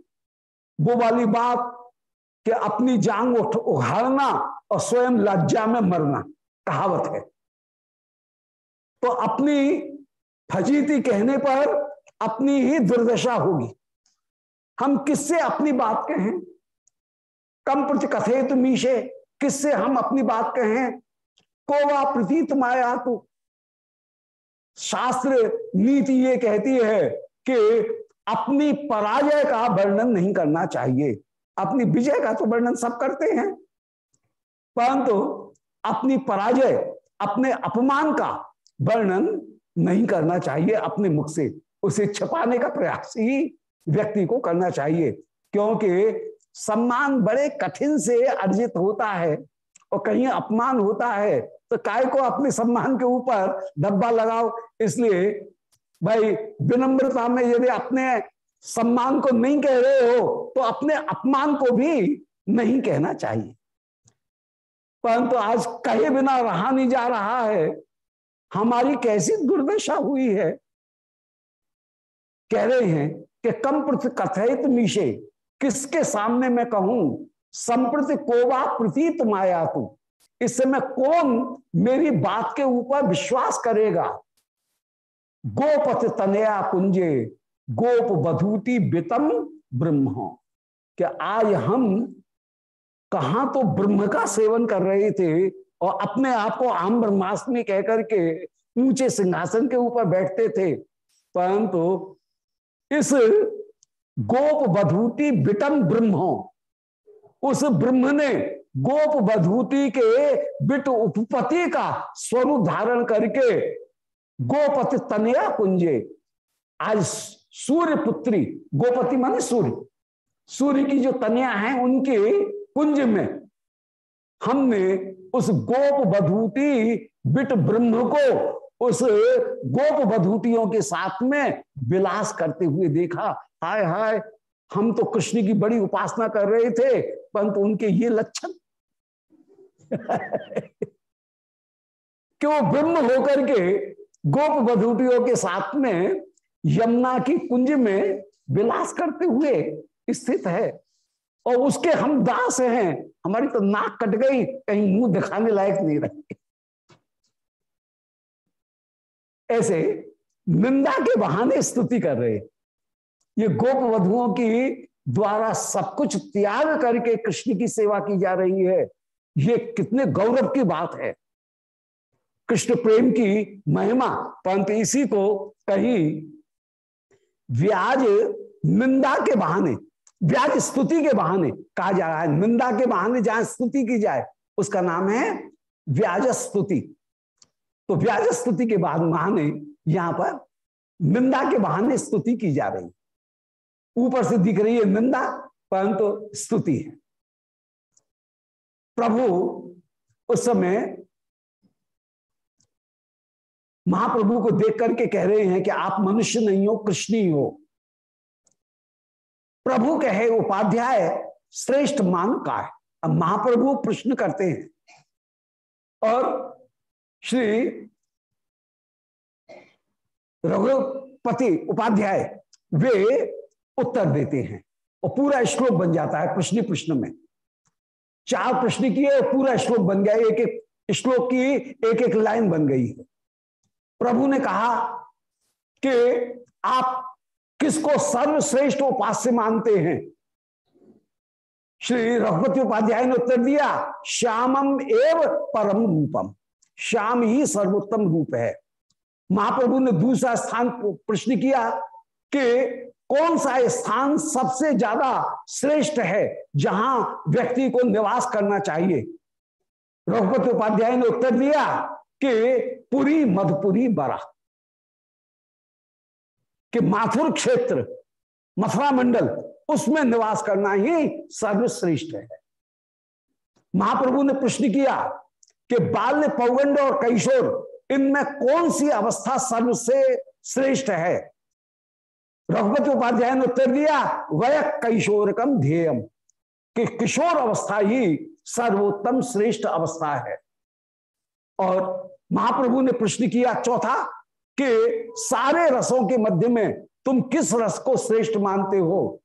वो वाली बात कि अपनी जांग उठ उघाड़ना और स्वयं लज्जा में मरना, कहावत है। तो अपनी फजीती कहने पर अपनी ही दुर्दशा होगी। हम किससे अपनी बात कहें? कम प्रति कथे तो मीशे। किससे हम अपनी बात कहें? को वा प्रतीत माया तो। शास्त्र नीति ये कहती है कि अपनी पराजय का वर्णन नहीं करना चाहिए। अपनी विजय का तो वर्णन सब करते हैं। परंतु अपनी पराजय, अपने अपमान का वर्णन नहीं करना चाहिए अपने मुख से। उसे छपाने का प्रयास ही व्यक्ति को करना चाहिए, क्योंकि सम्मान बड़े कठिन से अर्जित होता है और कहीं अपमान होता है तो काय को अपने सम्मान के ऊपर डब्बा लगाओ? इसलिए भाई, विनम्रता में यदि अपने सम्मान को नहीं कह रहे हो तो अपने अपमान को भी नहीं कहना चाहिए। परंतु आज कहे बिना रहा नहीं जा रहा है। हमारी कैसी दुर्दशा हुई है? कह रहे हैं कि कम कथित मीशे, किसके सामने मैं कहूँ? संप्रति कोवा प्रतीत माया तू। इस समय कौन मेरी बात के ऊपर विश्वास करेगा? गोपथ तनया कुंजे, गोप बधूति बितम ब्रह्म। क्या आज हम कहा तो ब्रह्म का सेवन कर रहे थे और अपने आप को आम ब्रह्मास्मि कहकर के ऊँचे सिंहासन के ऊपर बैठते थे? परंतु तो इस गोप बधूति बिटम ब्रह्म, उस ब्रह्म ने गोप बधूति के बिट उपपति का स्वरूप धारण करके गोपति तनया कुंजे। आज सूर्य पुत्री, गोपति माने सूर्य। सूर्य की जो तनिया है, उनके कुंज में हमने उस गोप बधूटी बिट ब्रह्म को उस गोप बधूतियों के साथ में विलास करते हुए देखा। हाय हाय, हम तो कृष्ण की बड़ी उपासना कर रहे थे, परंतु उनके ये लक्षण कि वो ब्रह्म होकर के गोप बधूटियों के साथ में यमुना की कुंज में विलास करते हुए स्थित है। और उसके हम दास हैं, हमारी तो नाक कट गई, कहीं मुँह दिखाने लायक नहीं रहे। ऐसे निंदा के बहाने स्तुति कर रहे। ये गोप वधुओं की द्वारा सब कुछ त्याग करके कृष्ण की सेवा की जा रही है। ये कितने गौरव की बात है। कृष्ण प्रेम की महिमा, परंतु इसी को कहीं व्याज निंदा के बहाने, व्याज स्तुति के बहाने कहा जा रहा है। निंदा के बहाने जहाँ स्तुति की जाए, उसका नाम है व्याज स्तुति। तो व्याज स्तुति के बाद बहाने यहाँ पर निंदा के बहाने स्तुति की जा रही ऊपर से दिख रही है निंदा, परंतु स्तुति है। प्रभु उस समय महाप्रभु को देख करके कह रहे हैं कि आप मनुष्य नहीं हो, कृष्ण ही हो। प्रभु कहे, उपाध्याय श्रेष्ठ मान का है। अब महाप्रभु प्रश्न करते हैं। और श्री रघुपति उपाध्याय, वे उत्तर देते हैं। और पूरा श्लोक बन जाता है प्रश्न प्रश्न में। चार प्रश्न किए पूरा श्लोक बन गया। एक एक श्लोक की एक एक लाइन बन गई। है प्रभु ने कहा कि आप किसको सर्वश्रेष्ठ उपास्य मानते हैं? श्री रघुपति उपाध्याय ने उत्तर दिया, श्यामम एव परम रूपम। श्याम ही सर्वोत्तम रूप है। महाप्रभु ने दूसरा स्थान प्रश्न किया कि कौन सा स्थान सबसे ज़्यादा श्रेष्ठ है जहाँ व्यक्ति को निवास करना चाहिए? रघुपति उपाध्याय ने उत्तर दिया कि पुरी, मधुपुरी, बरा। कि माथुर क्षेत्र, मथुरा मंडल, उसमें निवास करना ही सर्वश्रेष्ठ है। महाप्रभु ने प्रश्न किया कि बाल्य पौगंड और कैशोर, इनमें कौन सी अवस्था सर्वसे श्रेष्ठ है? रघुपति उपाध्याय ने उत्तर दिया वह कैशोरकम ध्येयम कि किशोर अवस्था ही सर्वोत्तम श्रेष्ठ अवस्था है। और महाप्रभु ने प्रश्न किया, चौथा, कि सारे रसों के मध्य में तुम किस रस को श्रेष्ठ मानते हो?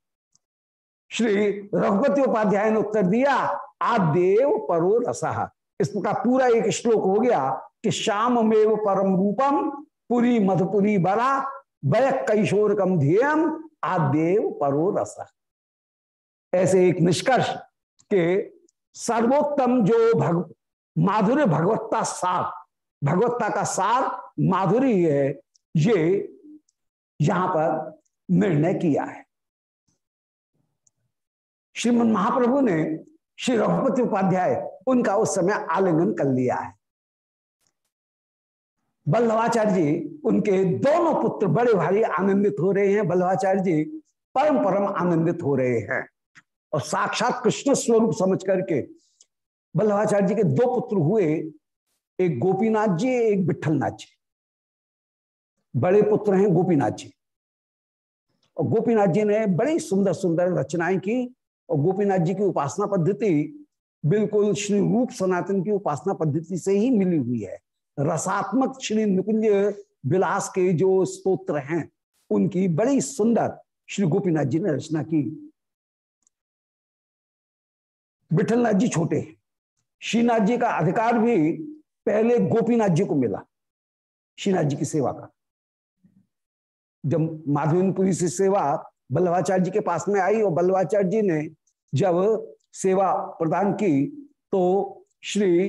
श्री रघुपति उपाध्याय ने उत्तर दिया आदेव परो रसा। इस प्रकार पूरा एक श्लोक हो गया, कि श्याम मेव परम रूपम पुरी मधुपुरी बरा वय कैशोर कम ध्येयम आदेव परो रस। ऐसे एक निष्कर्ष के सर्वोत्तम जो भग, माधुर्य भगवत्ता सार, भगवत्ता का सार माधुरी है, ये यहाँ पर निर्णय किया है। श्रीमद महाप्रभु ने श्री रघुपति उपाध्याय उनका उस समय आलिंगन कर लिया है। बल्लभाचार्य जी, उनके दोनों पुत्र बड़े भारी आनंदित हो रहे हैं। बल्लभाचार्य जी परम परम आनंदित हो रहे हैं। और साक्षात कृष्ण स्वरूप समझ करके बल्लभाचार्य जी के दो पुत्र हुए, एक गोपीनाथ जी, एक विठलनाथ जी। बड़े पुत्र हैं गोपीनाथ जी। और गोपीनाथ जी ने बड़ी सुंदर सुंदर रचनाएँ की और गोपीनाथ जी की उपासना पद्धति बिल्कुल श्री रूप सनातन की उपासना पद्धति से ही मिली हुई है। रसात्मक श्री निकुंज विलास के जो स्तोत्र हैं, उनकी बड़ी सुंदर श्री गोपीनाथ जी ने रचना की। विठलनाथ जी छोटे श्रीनाथ जी का अधिकार भी पहले गोपीनाथ जी को मिला, श्रीनाथ जी की सेवा का। जब माधवेंद्रपुरी से सेवा बल्लभाचार्य जी के पास में आई और बल्लभाचार्य जी ने जब सेवा प्रदान की तो श्री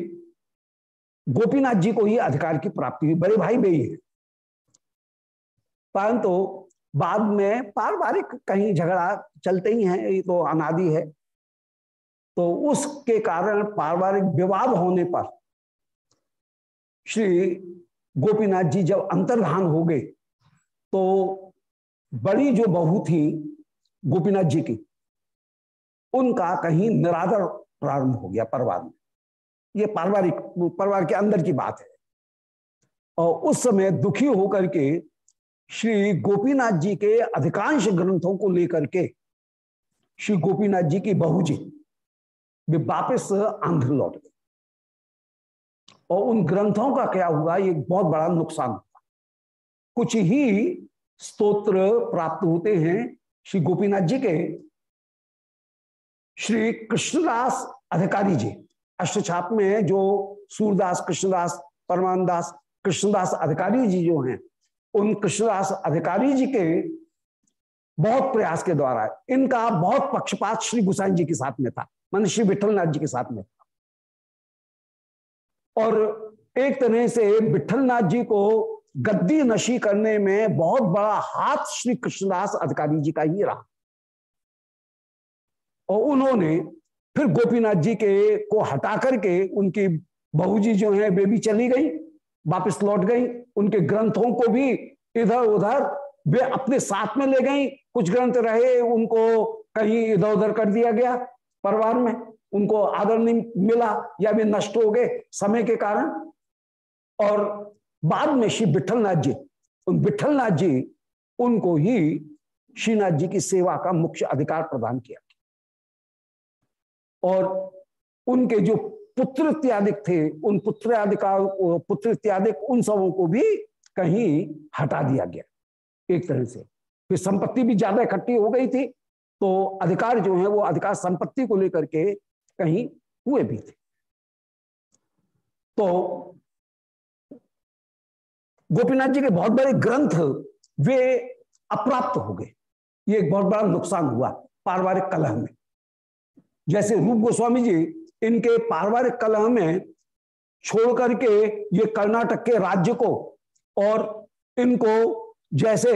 गोपीनाथ जी को ही अधिकार की प्राप्ति हुई। बड़े भाई भी है। परंतु बाद में पारिवारिक कहीं झगड़ा चलते ही है, ये तो अनादि है। तो उसके कारण पारिवारिक विवाद होने पर श्री गोपीनाथ जी जब अंतर्धान हो गए तो बड़ी जो बहू थी गोपीनाथ जी की, उनका कहीं निरादर प्रारंभ हो गया परिवार में। ये पारिवारिक, परिवार के अंदर की बात है। और उस समय दुखी होकर के श्री गोपीनाथ जी के अधिकांश ग्रंथों को लेकर के श्री गोपीनाथ जी की बहू जी वे वापिस आंध्र लौट गए। और उन ग्रंथों का क्या हुआ, ये बहुत बड़ा नुकसान हुआ। कुछ ही स्तोत्र प्राप्त होते हैं श्री गोपीनाथ जी के। श्री कृष्णदास अधिकारी जी अष्टछाप में जो सूरदास, कृष्णदास परमान दास कृष्णदास अधिकारी जी जो हैं, उन कृष्णदास अधिकारी जी के बहुत प्रयास के द्वारा, इनका बहुत पक्षपात श्री गुसाई जी के साथ में था, मान श्री विठलनाथ जी के साथ में था। और एक तरह से विठलनाथ जी को गद्दी नशी करने में बहुत बड़ा हाथ श्री कृष्णदास अधिकारी जी का ही रहा। और उन्होंने फिर गोपीनाथ जी के को हटा करके उनकी बहू जी जो है वे भी चली गई, वापस लौट गई। उनके ग्रंथों को भी इधर उधर वे अपने साथ में ले गई। कुछ ग्रंथ रहे, उनको कहीं इधर उधर कर दिया गया परिवार में। उनको आदर नहीं मिला या वे नष्ट हो गए समय के कारण। और बाद में श्री विठलनाथ जी उन विठलनाथ जी उनको ही श्रीनाथ जी की सेवा का मुख्य अधिकार प्रदान किया। और उनके जो पुत्र इत्यादि थे, उन पुत्र का पुत्र इत्यादि उन सबों को भी कहीं हटा दिया गया, एक तरह से। फिर संपत्ति भी ज़्यादा इकट्ठी हो गई थी तो अधिकार जो है, वो अधिकार संपत्ति को लेकर के कहीं हुए भी थे। तो गोपीनाथ जी के बहुत बड़े ग्रंथ, वे अप्राप्त हो गए। ये एक बहुत बड़ा नुकसान हुआ, पारिवारिक कलह में। जैसे रूप गोस्वामी जी इनके पारिवारिक कलह में छोड़ करके ये कर्नाटक के राज्य को और इनको जैसे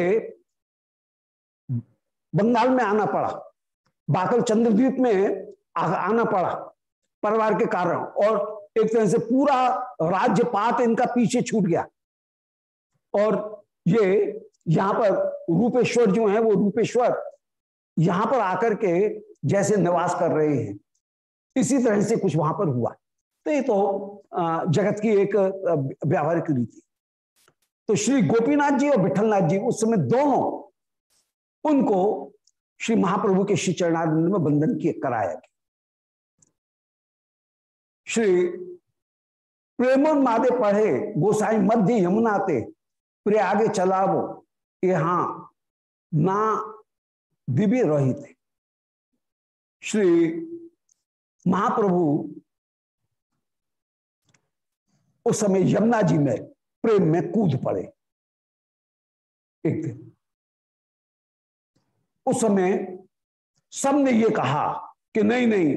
बंगाल में आना पड़ा बाकल चंद्रद्वीप में आना पड़ा परिवार के कारण और एक तरह से पूरा राज्यपात इनका पीछे छूट गया। और ये यहाँ पर रूपेश्वर जो है वो रूपेश्वर यहाँ पर आकर के जैसे निवास कर रहे हैं। इसी तरह से कुछ वहाँ पर हुआ। तो ये तो जगत की एक व्यावहारिक रीति। तो श्री गोपीनाथ जी और विठलनाथ जी उस समय दोनों उनको श्री महाप्रभु के श्री चरणारिंद में बंधन किए, कराया गया। श्री प्रेमन मादे पढ़े, गोसाई मध्य यमुनाते प्रयागे चलावो यहाँ ना दिव्य रहित श्री महाप्रभु उस समय यमुना जी में प्रेम में कूद पड़े। एक दिन। उस समय सबने ये कहा कि नहीं नहीं,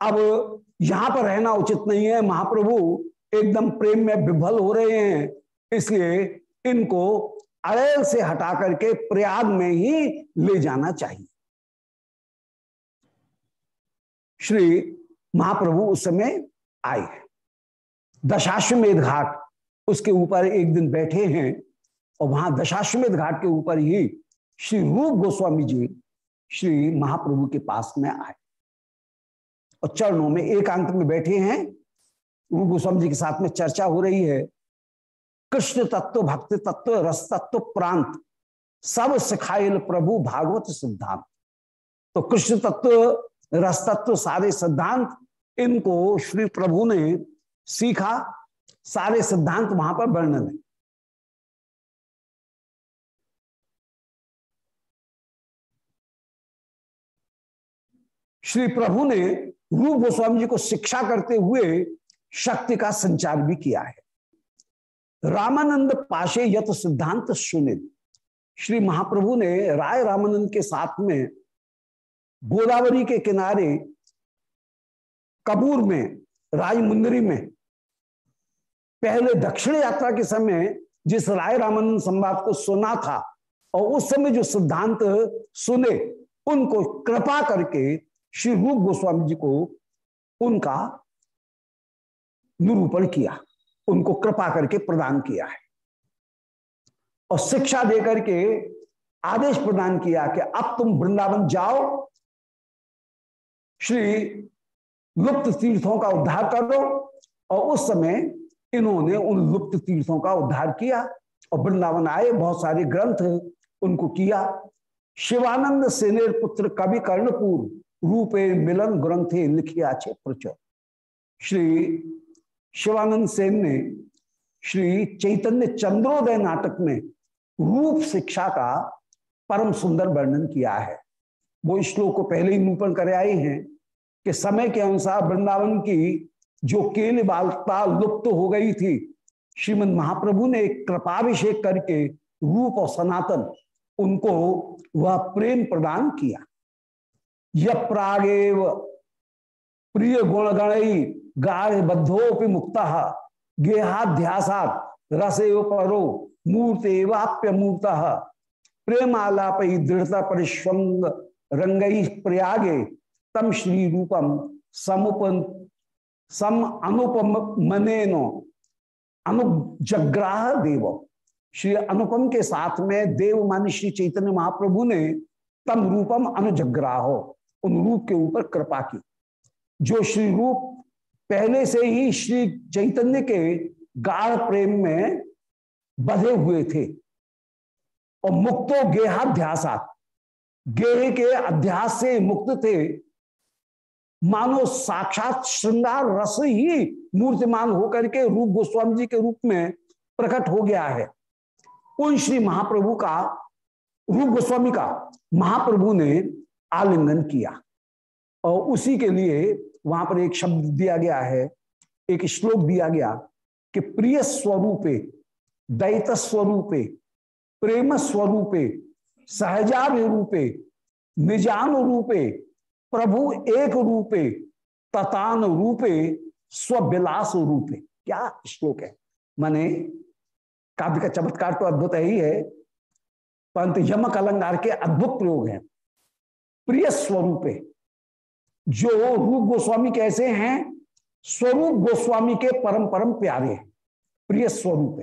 अब यहाँ पर रहना उचित नहीं है। महाप्रभु एकदम प्रेम में विभल हो रहे हैं, इसलिए इनको अड़ेल से हटा करके प्रयाग में ही ले जाना चाहिए। श्री महाप्रभु उस समय आए। दशाश्वमेध घाट उसके ऊपर एक दिन बैठे हैं और वहाँ दशाश्वमेध घाट के ऊपर ही श्री रूप गोस्वामी जी श्री महाप्रभु के पास में आए। और चरणों में एकांत में बैठे हैं। रूप गोस्वामी जी के साथ में चर्चा हो रही है। कृष्ण तत्व, भक्ति तत्व, रस तत्व, प्रांत, सब सिखाइल प्रभु भागवत सिद्धांत। तो कृष्ण तत्व रस तत्व सारे सिद्धांत, इनको श्री प्रभु ने सीखा, सारे सिद्धांत वहाँ पर वर्णन है श्री प्रभु ने रूप गोस्वामी जी को शिक्षा करते हुए शक्ति का संचार भी किया है। रामानंद पाशे यत सिद्धांत सुनित श्री महाप्रभु ने राय रामानंद के साथ में गोदावरी के किनारे कपूर में, राजमुंदरी में, पहले दक्षिण यात्रा के समय जिस राय रामानंद संवाद को सुना था और उस समय जो सिद्धांत सुने, उनको कृपा करके श्री रूप गोस्वामी जी को उनका निरूपण किया, उनको कृपा करके प्रदान किया है। और शिक्षा देकर के आदेश प्रदान किया कि अब तुम वृंदावन जाओ श्री लुप्त तीर्थों का उद्धार करो। और उस समय इन्होंने उन लुप्त तीर्थों का उद्धार किया और वृंदावन आए, बहुत सारे ग्रंथ उनको किया। शिवानंद सेनेर पुत्र कवि कर्णपुर रूपे मिलन ग्रंथे लिखिया छे प्रचुर। श्री शिवानंद सेन ने श्री चैतन्य चंद्रोदय नाटक में रूप शिक्षा का परम सुंदर वर्णन किया है। वो श्लोक को पहले ही निरूपण कर आए हैं। कि समय के अनुसार वृंदावन की जो केल बालता लुप्त हो गई थी, श्रीमद महाप्रभु ने एक कृपाभिषेक करके रूप और सनातन उनको वह प्रेम प्रदान किया। यह प्रागेव प्रिय गुणगण गाढ़ बद्धोपि मुक्ता, गेहाध्यासात रसेव परो मूर्तेवाप्य मूर्त प्रेमालाप दृढ़ता परिश्वंग रंग प्रयागे तम श्री रूपम समुपन, सम अनुपम मनेनो अनुजग्राह देव। श्री अनुपम के साथ में देव मान श्री चैतन्य महाप्रभु ने तम रूपम अनुजग्राह। उन रूप के ऊपर कृपा की। जो श्री रूप पहले से ही श्री चैतन्य के गाढ़ प्रेम में बधे हुए थे। और मुक्तो गेहाध्यासा गेह के अध्यास से मुक्त थे। मानो साक्षात श्रृंगार रस ही मूर्तिमान होकर के रूप गोस्वामी जी के रूप में प्रकट हो गया है। उन श्री महाप्रभु का, रूप गोस्वामी का महाप्रभु ने आलिंगन किया और उसी के लिए वहाँ पर एक शब्द दिया गया है, एक श्लोक दिया गया कि प्रिय स्वरूपे, दैत स्वरूपे, प्रेम स्वरूपे सहजाभि रूपे निजान रूपे प्रभु एक रूपे, ततान रूपे, स्वविलास रूपे। क्या श्लोक है? माने काव्य का चमत्कार तो अद्भुत ही है, परंतु यमक अलंकार के अद्भुत प्रयोग हैं। प्रिय स्वरूपे, जो रूप गोस्वामी कैसे हैं? स्वरूप गोस्वामी के परम परम प्यारे हैं। प्रिय स्वरूप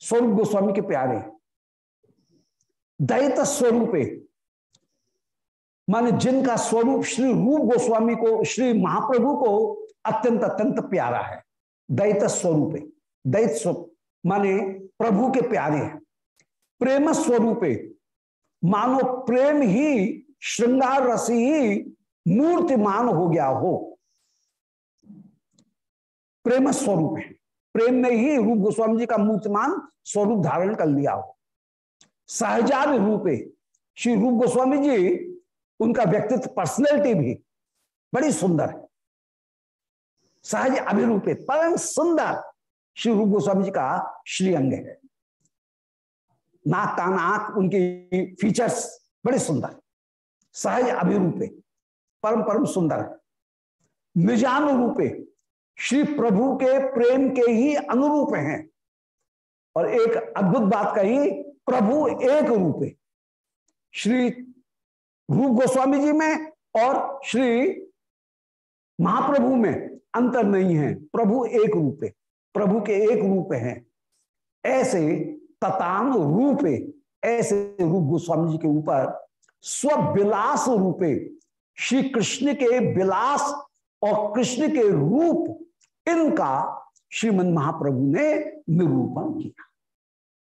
स्वरूप गोस्वामी के प्यारे हैं। दैत स्वरूप माने जिनका स्वरूप श्री रूप गोस्वामी को, श्री महाप्रभु को अत्यंत अत्यंत प्यारा है। दैत स्वरूप दैत स्वरूप माने प्रभु के प्यारे हैं। प्रेम स्वरूपे, मानो प्रेम ही श्रृंगार रसी ही मूर्तिमान हो गया हो। प्रेम स्वरूप है। प्रेम में ही रूप गोस्वामी जी का मूर्तिमान स्वरूप धारण कर लिया हो। सहजाद रूपे, श्री रूप गोस्वामी जी उनका व्यक्तित्व पर्सनैलिटी भी बड़ी सुंदर है। सहज अभिरूपे, परम सुंदर श्री रूप गोस्वामी जी का श्रीअंग है। नाक कान आँख उनकी फीचर्स बड़े सुंदर, सहज अभिरूपे, परम परम सुंदर है। श्री प्रभु के प्रेम के ही अनुरूप हैं। और एक अद्भुत बात कही, प्रभु एक रूपे श्री रूप गोस्वामी जी में और श्री महाप्रभु में अंतर नहीं है। प्रभु एक रूप प्रभु के एक रूप हैं। ऐसे ततान रूपे ऐसे रूप गोस्वामी जी के ऊपर स्वविलास रूपे श्री कृष्ण के विलास और कृष्ण के रूप, इनका श्रीमद महाप्रभु ने निरूपण किया।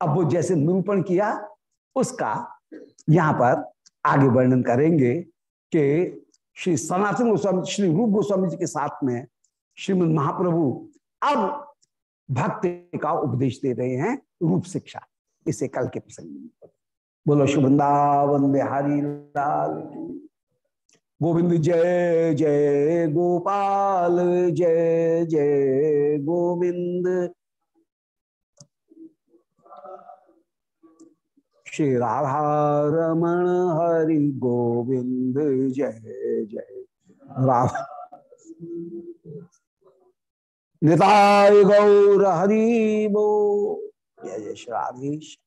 अब वो जैसे निरूपण किया, उसका यहाँ पर आगे वर्णन करेंगे कि श्री सनातन गोस्वामी, श्री रूप गोस्वामी जी के साथ में श्रीमद महाप्रभु अब भक्ति का उपदेश दे रहे हैं रूप शिक्षा। इसे कल के प्रसंग बोलो, शुभृंदावन बिहारी लाल गोविंद जय जय गोपाल, जय जय गोविंद। श्री राधा रमण हरि गोविंद, जय जय। राधा निताय गौर हरि बो जय जय श्री राधेश।